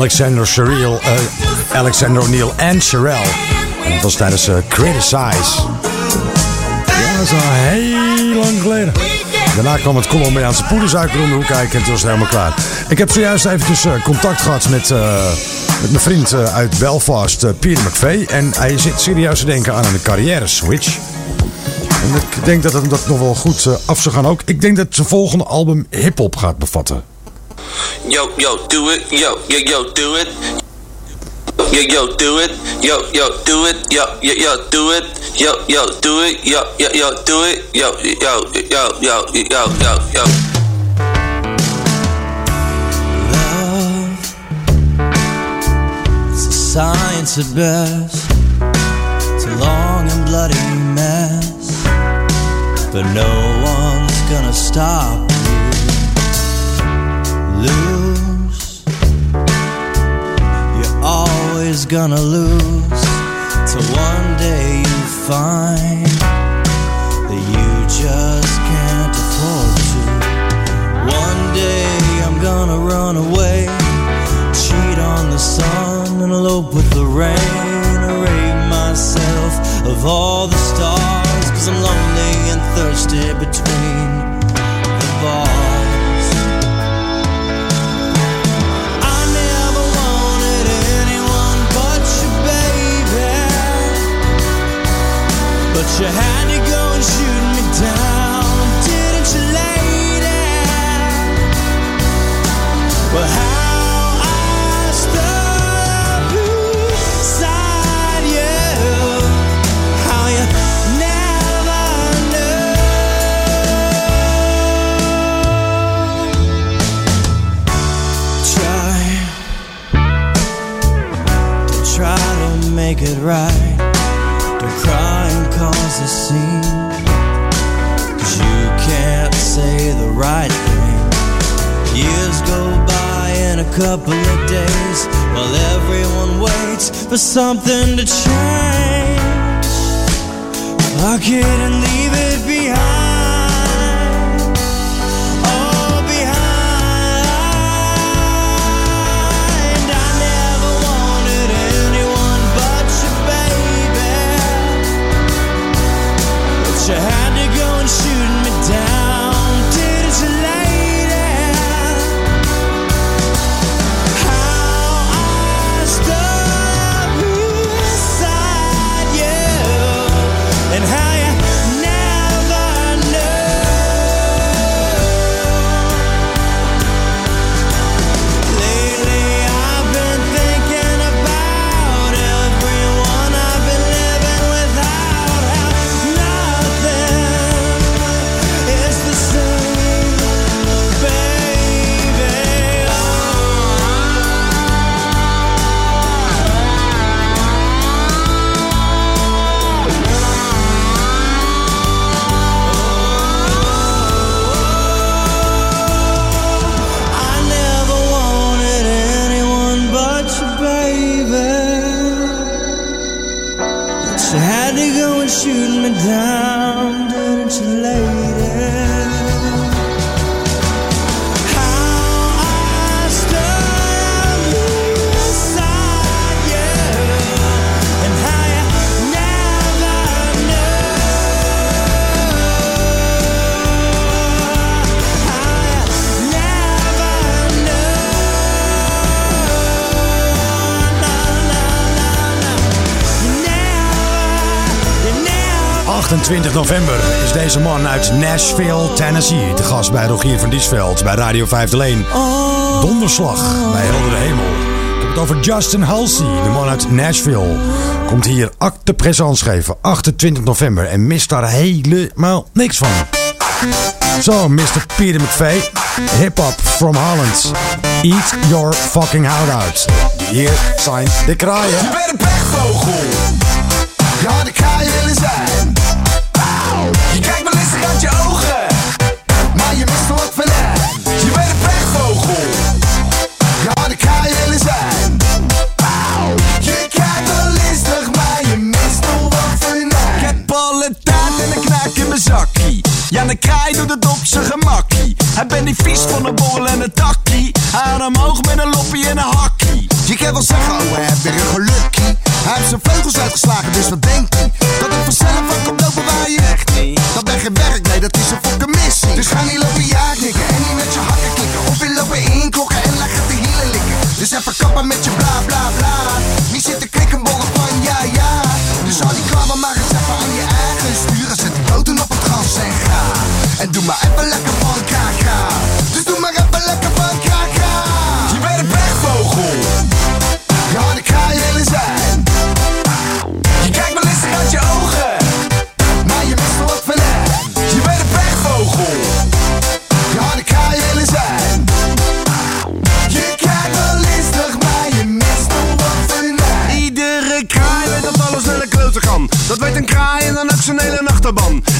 Speaker 3: Alexander eh, Alexander O'Neill en Sherelle. En dat was tijdens eh, Criticize. Ja, dat is al heel lang geleden. Daarna kwam het Colombiaanse poedersuiker om de hoek kijken en toen was het helemaal klaar. Ik heb zojuist eventjes eh, contact gehad met, met mijn vriend uit Belfast, Peter McVeigh. En hij zit serieus te denken aan een carrière switch. En ik denk dat het dat nog wel goed af zou gaan ook. Ik denk dat zijn volgende album hip-hop gaat bevatten.
Speaker 22: Yo, yo, do it. Yo, yo, yo, do it. Yo, yo, do it. Yo, yo, do it. Yo, yo, yo, do it. Yo, yo, do it. Yo, yo, yo, do it. Yo, yo, yo, yo, yo, yo, yo.
Speaker 14: It's a science at best. It's a long and bloody mess. But no one's gonna stop you. Lose. Always gonna lose. Till one day you find that you just can't afford to. One day I'm gonna run away cheat on the sun and elope with the rain. Array myself of all the stars, cause I'm lonely and thirsty between the bars. You had couple of days while everyone waits for something to change. Fuck it and
Speaker 3: 28 november is deze man uit Nashville, Tennessee. Te gast bij Rogier van Diesveld bij Radio 501. Donderslag bij Heldere Hemel. Ik heb het over Justin Halsey, de man uit Nashville. Komt hier acte présence geven, 28 november. En mist daar helemaal niks van. Zo, Mr. Peter McVeigh. Hip-hop from Holland. Eat your fucking hout out. Hier zijn de kraaien.
Speaker 6: Je. Ja, ik ga je willen zijn. Je kijkt wel listig uit je ogen, maar je mist al wat van hen. Je bent een pechvogel. Ja, ik ga je willen zijn. Je kijkt wel listig, maar je mist al wat van. Ik heb alle taart en een knaak in mijn zakkie. Ja, dan kraai doet het op zijn gemakkie. Hij ben niet vies van een borrel I met you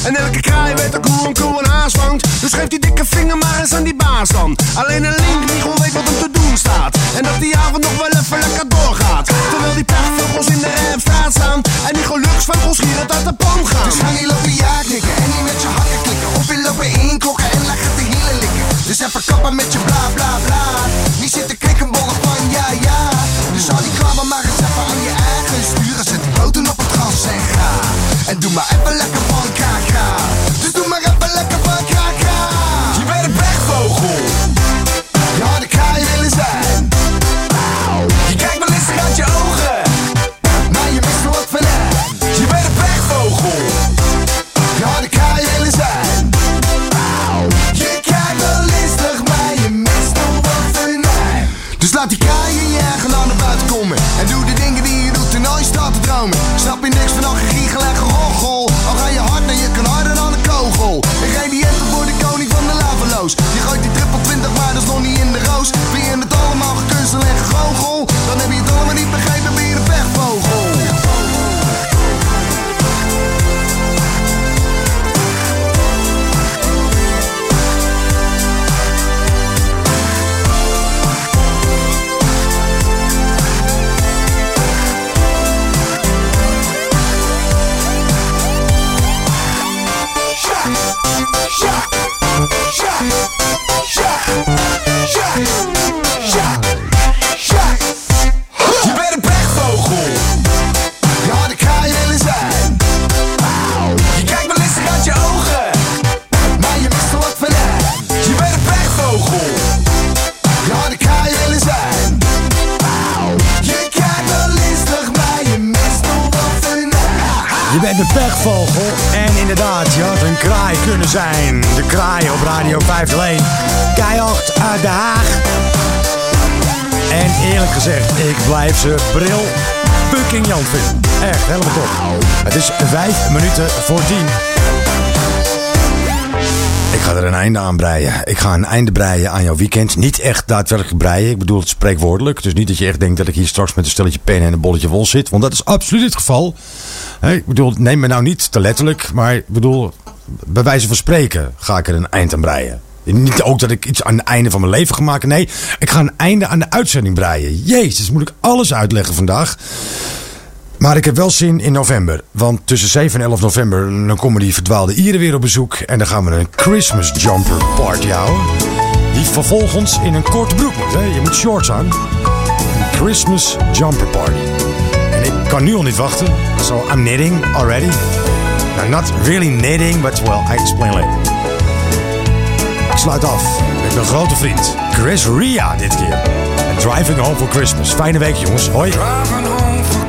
Speaker 6: En elke kraai weet ook hoe een koe een haas vangt. Dus geef die dikke vinger maar eens aan die baas dan. Alleen een
Speaker 3: Ik ga een einde breien aan jouw weekend. Niet echt daadwerkelijk breien. Ik bedoel het spreekwoordelijk. Dus niet dat je echt denkt dat ik hier straks met een stelletje pen en een bolletje wol zit. Want dat is absoluut het geval. Ik bedoel, neem me nou niet te letterlijk. Maar ik bedoel, bij wijze van spreken ga ik er een eind aan breien. Niet ook dat ik iets aan het einde van mijn leven ga maken. Nee, ik ga een einde aan de uitzending breien. Jezus, moet ik alles uitleggen vandaag. Maar ik heb wel zin in november. Want tussen 7 en 11 november dan komen die verdwaalde Ieren weer op bezoek. En dan gaan we een Christmas jumper party houden. Die vervolgens in een korte broek moet. Hè? Je moet shorts aan. Een Christmas jumper party. En ik kan nu al niet wachten. So I'm knitting already. No, not really knitting, but well, I explain later. Ik sluit af met mijn grote vriend Chris Ria dit keer. And driving home for Christmas. Fijne week jongens. Hoi.